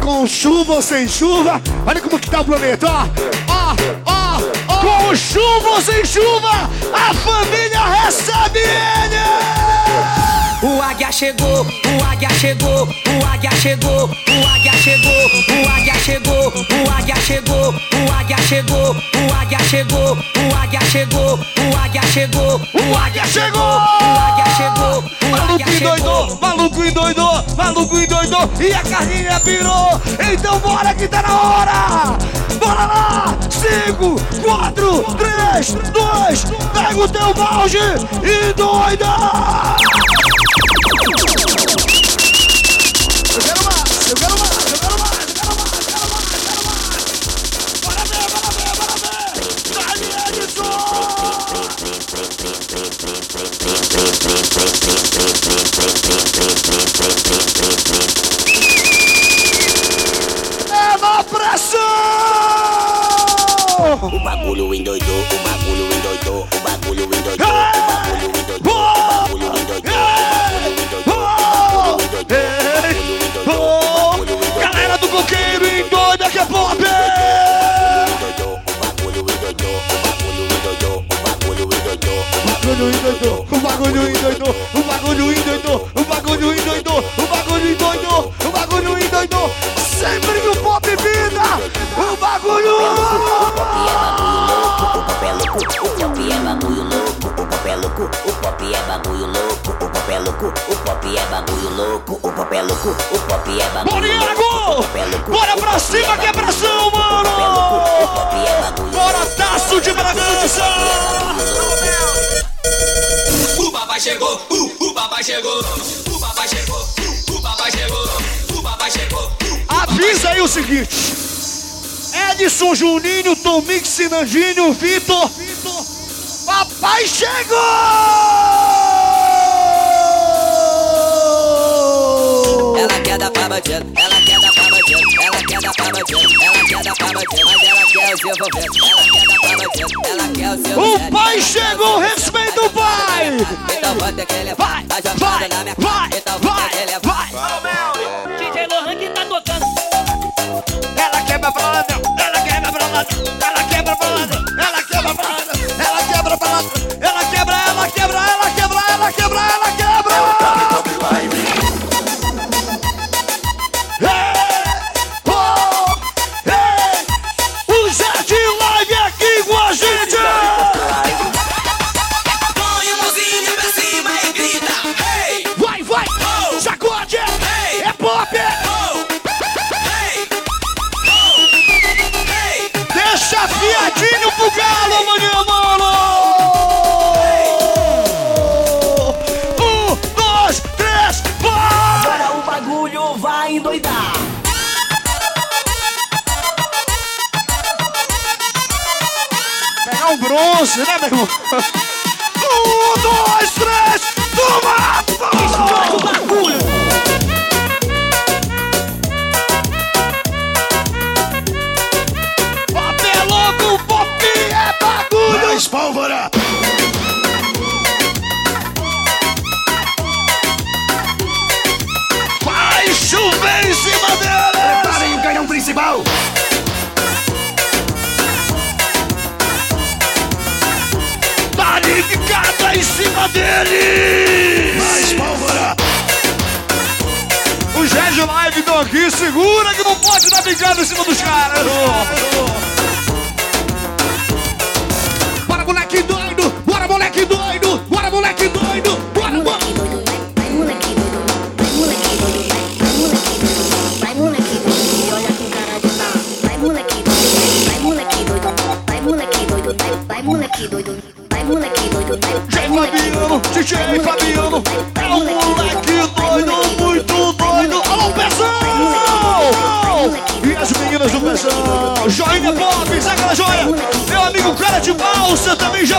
com chuva ou sem chuva. Olha como que tá o planeta, ó. Ó, ó, ó. Com chuva ou sem chuva, a família recebe ele. O águia chegou, o águia chegou, o águia chegou, o águia chegou, o águia chegou, o águia chegou, o águia chegou, o águia chegou, o águia chegou, o águia chegou, o águia chegou, o águia chegou, o Maluco endoidou, maluco endoidou, maluco endoidou e a carninha pirou. Então bora que tá na hora. Bora lá! 5, 4, 3, 2, pega o teu balde e doida! Na pressão! O bagulho endoidou, o bagulho endoidou, o bagulho endoidou, pop é louco, o pop é bagulho louco, o pop é louco, o pop é bagulho louco, o pop é louco, o pop é bagulho Bora, Iago! louco. Bora pra cima que é pressão, mano! Bora, taço de bragança! O papai chegou, o, o papai chegou, o papai chegou, o, o papai chegou, o papai chegou. Avisa aí o seguinte: Edson, Juninho, Tomix, Nandinho, Vitor. Papai chegou! Ela quer dar pra bandido, ela quer dar pra bandido, ela quer dar pra bandido, ela quer dar pra bandido, mas ela quer o seu envolvente, ela quer dar pra bandido, ela quer o seu O pai chegou, respeita o pai! Então vou ter que levar, tá jogando na minha cara, então vou ter que levar. DJ Lohan que tá tocando. Ela quebra pra lá, não. ela quebra pra lá, não. ela quebra pra lá, 实在背不。呵 cima dele! Mais pólvora! O de Live aqui, segura que não pode dar bicada em cima dos caras!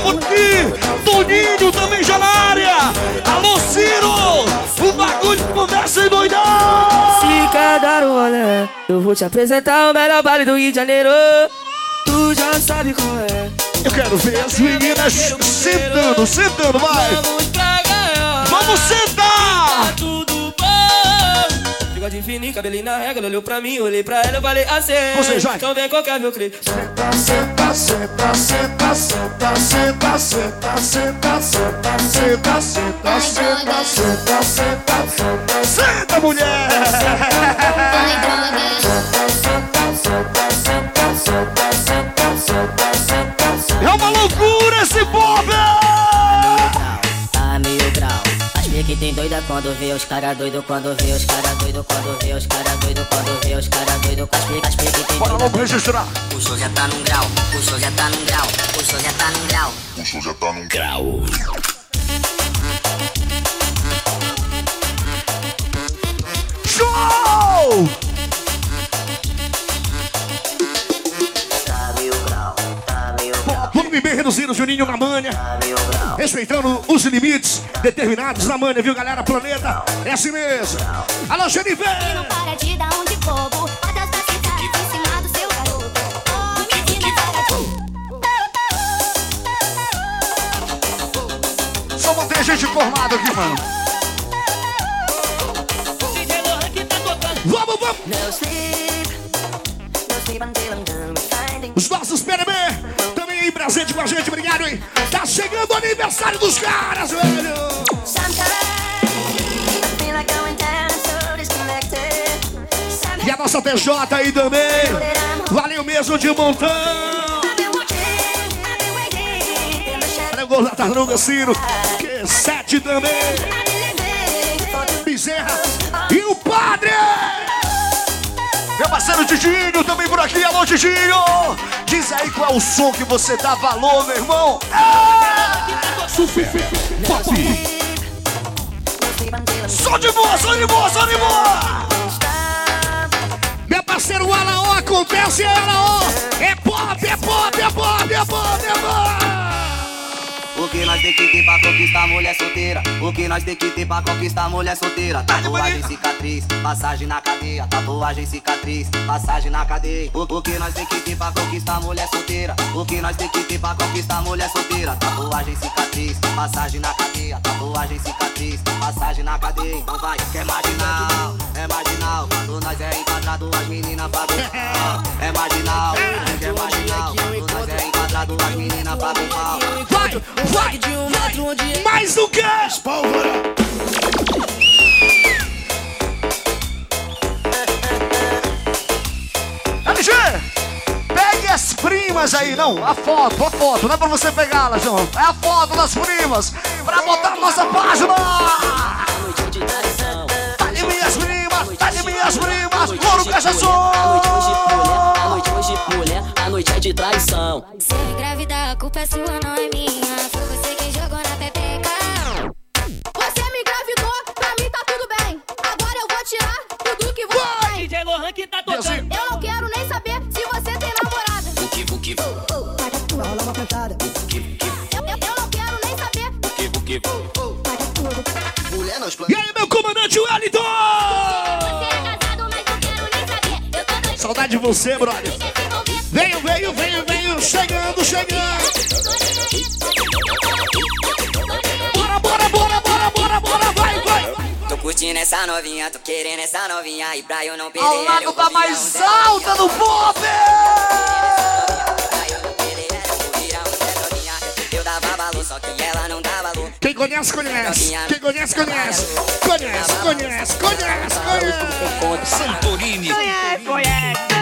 Aqui! Toninho também já na área! Alô, Ciro! O bagulho começa a endoidar! Se quer dar um olé, eu vou te apresentar o melhor baile do Rio de Janeiro. Tu já sabe qual é. Eu quero ver as meninas sentando, sentando, vai! Vamos sentar! Fininho, cabelinho na ela olhou pra mim, olhei pra ela, eu falei assim. Você, vai. Então vem qualquer meu clipe. Senta, senta, senta, senta, senta, senta, senta, senta, senta, senta, senta, senta, senta, senta, senta, senta, mulher! É quando vê os cara doido, quando vê os cara doido, quando vê os cara doido, quando vê os cara doido, as pique, as pique tem Bora logo registrar. O show já tá num grau, o show já tá num grau, o show já tá num grau. O show já tá num grau. Show! Volume bem reduzido, Juninho na manha. Respeitando os limites determinados na manha, viu, galera? Planeta é assim mesmo. Alô, Jennifer! Não para de dar um de fogo. Bota as braças em cima do seu garoto. Oh, menina, para de... Só manter gente formada aqui, mano. Vamos, vamos! No sleep, no sleep until I'm done with finding. Os nossos PNB aí presente com a gente, obrigado, hein? Tá chegando o aniversário dos caras, velho! E a nossa TJ aí também. Valeu mesmo de montão. O gol da Tartaruga Ciro. Que sete também. Bezerra. E o padre. Meu parceiro Didinho também por aqui. Alô, Didinho! Diz aí qual é o som que você dá valor, meu irmão. Super Pop. Som de boa, som de boa, som de boa! Meu parceiro Alaô, acontece Alaô. É pop, é pop, é pop, é pop, é pop. O que nós tem que ter pra conquistar mulher solteira? O que nós tem que ter pra conquistar mulher solteira? Tatuagem, cicatriz, passagem na cadeia. Tatuagem, cicatriz, passagem na cadeia. O, o que nós tem que ter pra conquistar mulher solteira? O que nós tem que ter pra conquistar mulher solteira? Tatuagem, cicatriz, passagem na cadeia. Tatuagem, cicatriz, passagem na cadeia. Então vai, que é marginal, é marginal. Quando nós é enquadrado, as meninas pau. É marginal, é marginal. Quando nós é enquadrado, as meninas pagam pau. Vai, vai, vai. Mais do que? LG, pegue as primas aí, não, a foto, a foto, não é pra você pegá-las, não. É a foto das primas, pra botar na nossa página. Tá de minhas primas, tá de minhas primas, couro cachaçou. Noite é de traição. Se eu engravidar, a culpa é sua, não é minha. Foi você quem jogou na pepeca. Você me engravidou, pra mim tá tudo bem. Agora eu vou tirar tudo que você tem. DJ Lohan que tá tocando. Eu não quero nem saber se você tem namorada. O que, o que, Paga tudo. Rola uma cantada. Eu, eu, eu não quero nem saber. Paga tudo. Mulher nós E aí, meu comandante Wellington! Você é casado, mas não quero nem saber. Eu tô doido. Saudade de você, brother. Chegando, chegando. Bora, bora, bora, bora, bora, bora, vai, vai. Tô curtindo essa novinha, tô querendo essa novinha. E pra eu não perder Ao lado da mais alta do pop. Eu dava valor, só que ela não dava valor. Quem conhece, conhece. Quem conhece, conhece. Conhece, conhece, conhece, conhece. Santorini. Conhece, conhece,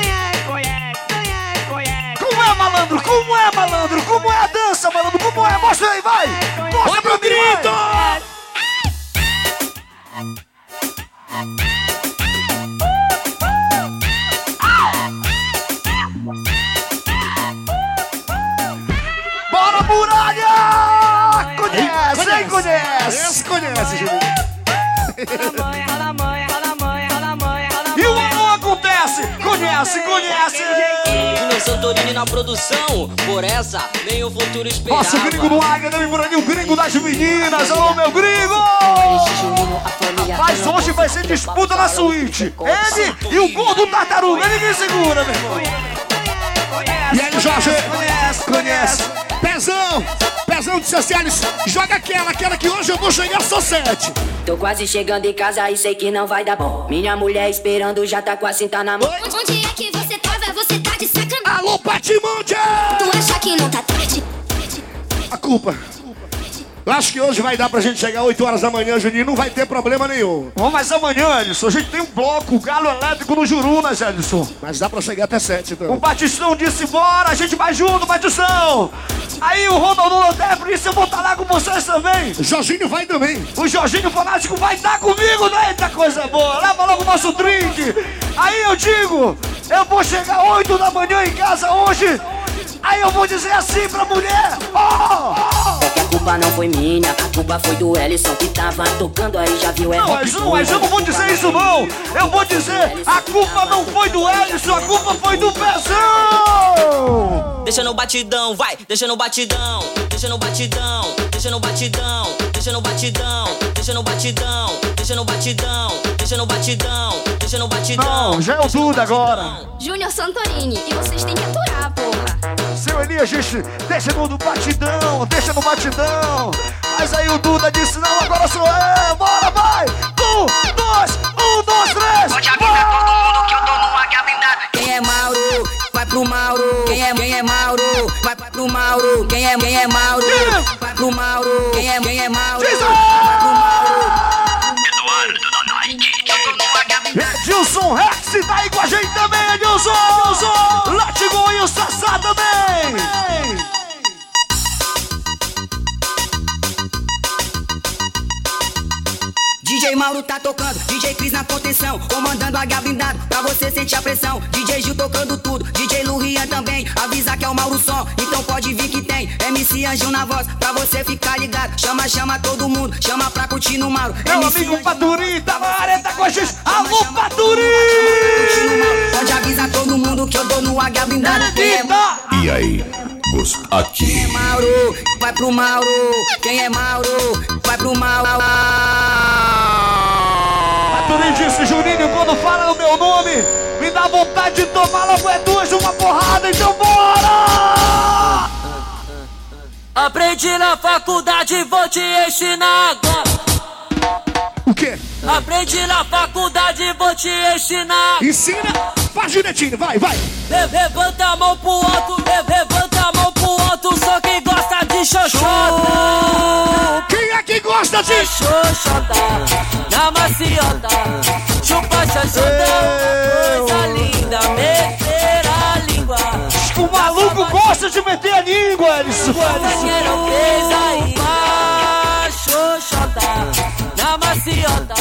malandro? Como é, malandro? Como é a dança, malandro? Como é? Mostra aí, vai. Mostra Olha pro mim, grito. vai. Bora, muralha! Conhece, hein? Conhece. Esse conhece, Juninho. E o ano acontece. Conhece, conhece. Santorini na produção, por essa nem o futuro esperava. Nossa, o gringo do Águia, também por ali, o gringo das meninas. Alô, meu gringo! Mas hoje vai ser disputa na suíte. Ele e o gordo tartaruga. Ninguém segura, meu irmão. E aí, Jorge? Conhece, conhece. Pezão, Pezão assim, Alisson, joga aquela, aquela que hoje eu vou chegar só sete. Tô quase chegando em casa e sei que não vai dar bom. Minha mulher esperando já tá com a cinta na mão. Onde Alô, Patimonte! Tu acha que não tá tarde? A culpa. Eu acho que hoje vai dar pra gente chegar 8 horas da manhã, Juninho, não vai ter problema nenhum. Bom, mas amanhã, Edson, a gente tem um bloco, galo elétrico no Jurunas, Edson. Mas dá pra chegar até 7, então. O Batistão disse, bora, a gente vai junto, Batistão. Aí o Ronaldo Lodebre disse, eu vou estar lá com vocês também. Jorginho vai também. O Jorginho Fanático vai estar comigo, né? Eita coisa boa. Leva logo o nosso drink. Aí eu digo, eu vou chegar 8 da manhã em casa hoje. Aí eu vou dizer assim pra mulher, ó. É que a culpa não foi minha, a culpa foi do Ellison que tava tocando aí, já viu? É Não, mas não, mas eu não vou dizer isso não. Eu vou dizer, a culpa não foi do Ellison, a culpa foi do Pezão. Deixa no batidão, vai, deixa no batidão, deixa no batidão, deixa no batidão, deixa no batidão, deixa no batidão, deixa no batidão, deixa no batidão, deixa no batidão. Não, já é o Duda agora. Júnior Santorini. E vocês têm que aturar, porra. Seu Elias, gente, deixa no batidão, deixa no batidão. Mas aí o Duda disse, não, agora sou eu, bora, vai. Um, dois, um, dois, três. Pode avisar todo mundo que eu tô águia blindada. Quem é Mauro? Vai pro Mauro. Quem é, quem é Mauro? Vai pro Mauro. Quem é, quem é Mauro? Vai pro Mauro. Quem é, quem é Mauro. Edilson Rex tá aí com a gente também, Edilson. Edilson. Latigo e o Sassá também. DJ Mauro tá tocando, DJ Cris na contenção, comandando a blindado, pra você sentir a pressão. DJ Gil tocando tudo, DJ Lurian também, avisa que é o Mauro Som, então pode vir que tem. MC Anjão na voz, pra você ficar ligado. Chama, chama todo mundo, chama pra curtir no Mauro. Meu MC amigo Paturi tá na área, tá gente. Alô, Paturi! Pode avisar todo mundo que eu dou no águia blindada. Quem é E aí, aqui. Mauro? Vai pro Mauro. Quem é Mauro? Vai pro Mauro. Paturi disse, Juninho, quando fala o meu nome, me dá vontade de tomar logo é duas de uma porrada, então bora! Aprendi na faculdade, vou te ensinar agora. Aprendi na faculdade, vou te ensinar. Ensina, faz direitinho, vai, vai. Le- Levanta a mão pro alto, le- levanta a mão pro alto, só quem gosta de xoxota. Quem é que gosta de xoxota? Na maciota, chupa xoxota, coisa linda, meter a língua. O maluco gosta de meter a língua, Alisson. Fez aí, uma xoxota, na maciota,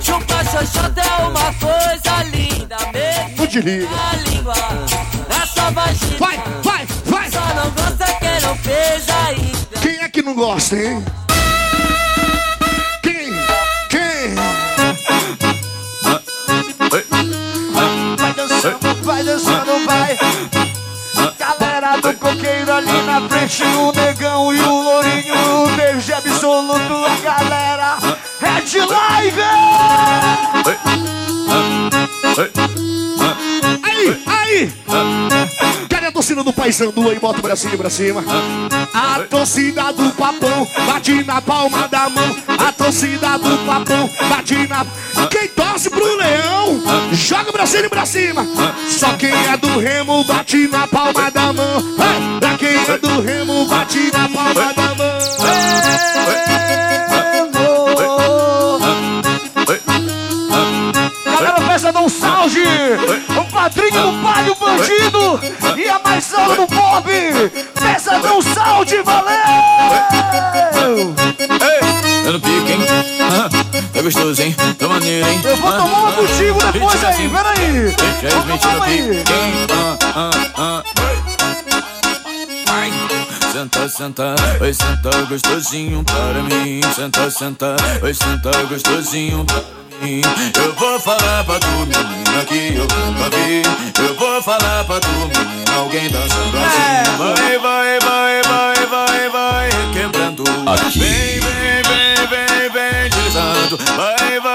chupa xoxota é uma coisa linda, meter Não desliga. a língua na sua vagina. Vai, vai, vai. Só não gosta quem não fez ainda. Quem é que não gosta, hein? Quem? Quem? Vai dançando, vai dançando, vai. Galera do coqueiro ali na frente, o Live! Aí, aí! Cadê a torcida do Paysandu aí? Bota o bracinho pra cima. A torcida do papão bate na palma da mão. A torcida do papão bate na. Quem torce pro leão, joga o bracinho pra cima. Só quem é do remo bate na palma da mão. Pra quem é do remo bate na palma da mão. Festa do salve! O padrinho do pai, o bandido! E a maisala do Bob! Festa do salve, valeu! Eu no pique, hein? Ah, Tá gostoso, hein? Tá maneiro, hein? Eu vou Ah, tomar uma contigo ah, depois aí, peraí! Já é mentira no pique, hein? Ah, ah, ah. Ai. Senta, senta, vai sentar gostosinho para mim. Senta, senta, vai sentar gostosinho para mim. Eu vou falar pra tu, menina, que eu nunca vi. Eu vou falar pra tu, menina, alguém dançando assim. Vai, vai, vai, vai, vai, vai, quebrando. Aqui. Vem, vem, vem, vem, vem, deslizando. Vai, vai,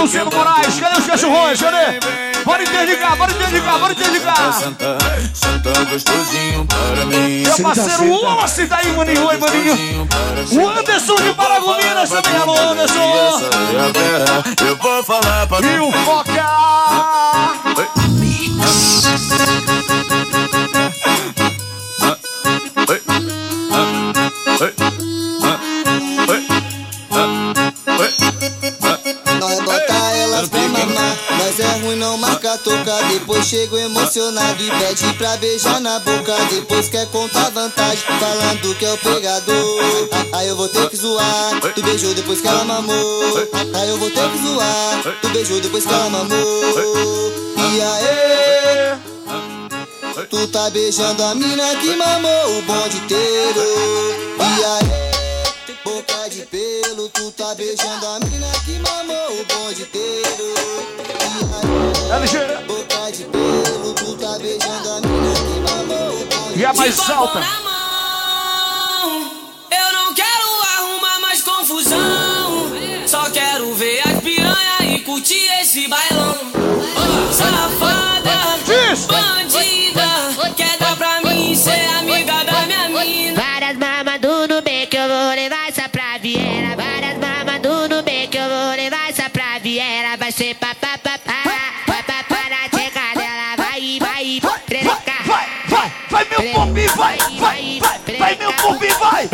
Luciano Moraes? Cadê os cachorrões? Cadê? Bora interligar, bora interligar, bora interligar. Senta, senta gostosinho para mim. Meu parceiro, o Wallace tá aí, maninho. Oi, maninho. O Anderson de Paragominas também. Alô, Anderson. Eu vou falar pra E o Foca. Nós Depois chego emocionado e pede pra beijar na boca. Depois quer contar vantagem Falando que é o pegador. Aí eu vou ter que zoar Tu beijou depois que ela mamou. Aí eu vou ter que zoar Tu beijou depois que ela mamou. E aí Tu tá beijando a mina que mamou o bonde inteiro. E aí Boca de pelo, tu tá beijando a mina que mamou o bonde inteiro. E tá bonde E a mais alta. Eu não quero arrumar mais confusão. Só quero ver as piranha e curtir esse bailão. Safada, bandida, vai, meu pop, vai, vai, vai, vai meu pop, vai.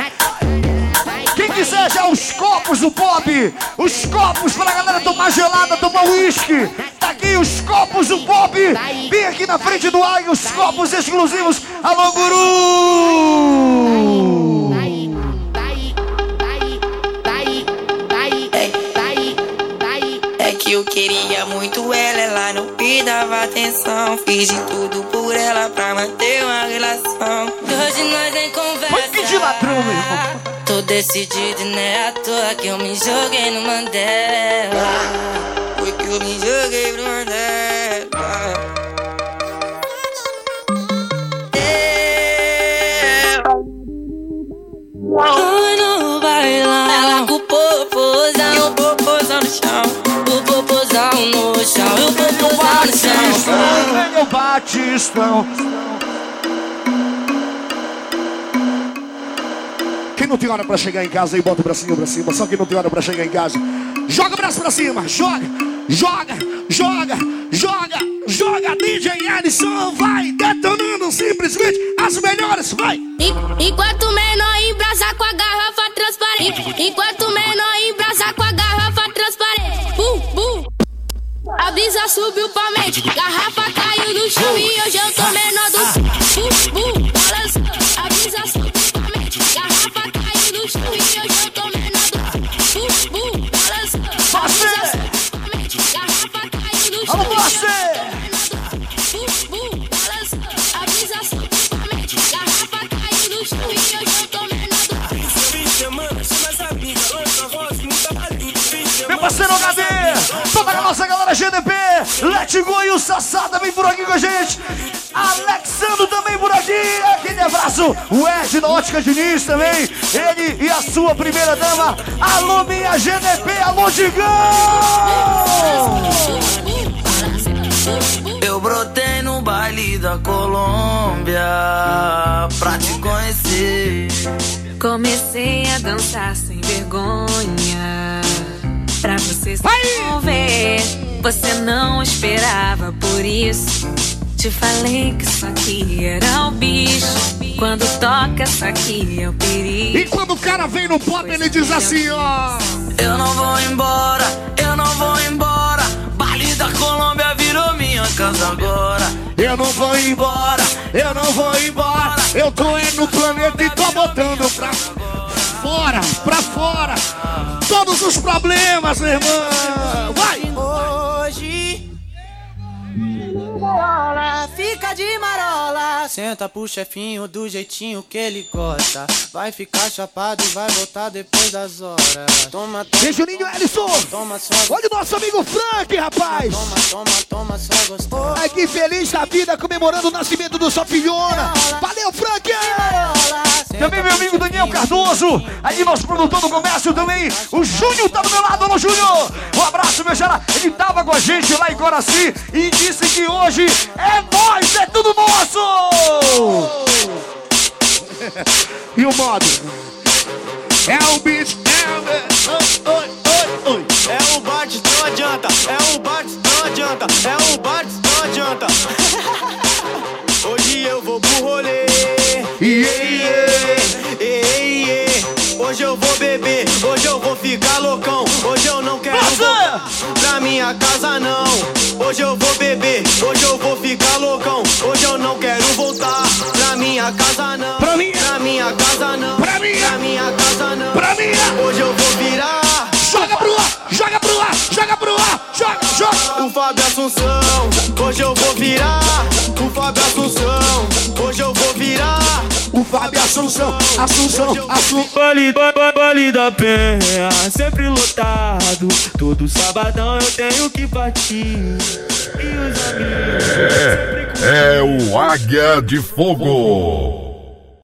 Quem quiser já os copos do pop, os copos pra galera tomar gelada, tomar uísque. Tá aqui os copos do pop, bem aqui na frente do ar, os copos exclusivos. Alô, guru! Eu queria muito ela, ela não me dava atenção. Fiz de tudo por ela pra manter uma relação. Hoje nós nem conversa. Foi que de ladrão, meu irmão. Tô decidido, e não é à toa que eu me joguei no Mandela. Foi que eu me joguei no Mandela. Fui no bailão, ela com o popozão, o popozão no chão, o popozão no chão, e o popozão no chão. Batistão. Quem não tem hora pra chegar em casa aí, bota o bracinho pra cima. Só quem não tem hora pra chegar em casa. Joga o braço pra cima, joga, joga, joga, joga, joga. DJ Ellison vai detonando simplesmente as melhores, vai. Enquanto menor embrasa com a garrafa transparente. Enquanto menor embrasa com a garrafa transparente. Bum, bum. A brisa subiu pra mente. Garrafa caiu no chão e hoje eu tô menor do. Bum, bum. Balançou. A brisa subiu pra mente. Garrafa caiu no chão e hoje eu tô menor do. Bum, bum. Balançou. A brisa subiu pra mente. Garrafa caiu no chão e hoje você! Bum, bum. Balançou. A brisa subiu pra mente. Garrafa caiu no chão e hoje eu tô menor do. Meu parceiro toda a nossa galera GDP, Let Go e o Sassá também por aqui com a gente. Alexandro também por aqui. Aquele abraço. O Ed da Ótica Diniz também. Ele e a sua primeira dama. Alô, minha GDP. Alô, Digão. Eu brotei no baile da Colômbia pra te conhecer. Comecei a dançar sem vergonha Pra você se envolver Você não esperava por isso Te falei que isso aqui era o bicho Quando toca isso aqui é o perigo E quando o cara vem no pop, ele diz assim, ó. Eu não vou embora, eu não vou embora. Baile da Colômbia virou minha casa agora. Eu não vou embora, eu não vou embora. Eu tô aí no planeta e tô botando pra fora, pra fora. Todos os problemas, meu irmão. Vai! Hoje. Marola, fica de marola. Senta pro chefinho do jeitinho que ele gosta. Vai ficar chapado e vai voltar depois das horas. Toma, toma. Deixa o Ninho Ellison. Toma só. Olha o nosso amigo Frank, rapaz. Toma, toma, toma, só gostou. Ai, que feliz da vida comemorando o nascimento do sua filhona. Valeu, Frank! Também meu amigo Daniel Cardoso. Aí nosso produtor do comércio também. O Júnior tá do meu lado, alô Júnior. Um abraço, meu xará. Ele tava com a gente lá em Coraci e disse que hoje é nós, é tudo nosso. E o modo? É o beat, é o beat. Oi, oi, oi, oi. É o bate, não adianta. É o bate, não adianta. É o bate, não adianta. Hoje eu vou pro rolê. Yeah, yeah, yeah. Hoje eu vou beber, hoje eu vou ficar loucão. Hoje voltar pra minha casa, não. Hoje eu vou beber, hoje eu vou ficar loucão. Hoje eu não quero voltar pra minha casa, não. Pra minha, pra minha casa, não. Pra minha, pra minha casa, não. Pra minha. Hoje eu vou virar. Joga pro ar, joga pro ar, joga pro ar, joga, joga. O Fábio Assunção, hoje eu vou virar. O Fábio Assunção, hoje eu vou virar. O Fábio Assunção, Assunção, Assunção. Ba- ba- baile da penha, sempre lotado. Todo sabadão eu tenho que partir. E os amigos. É, é o Águia de Fogo.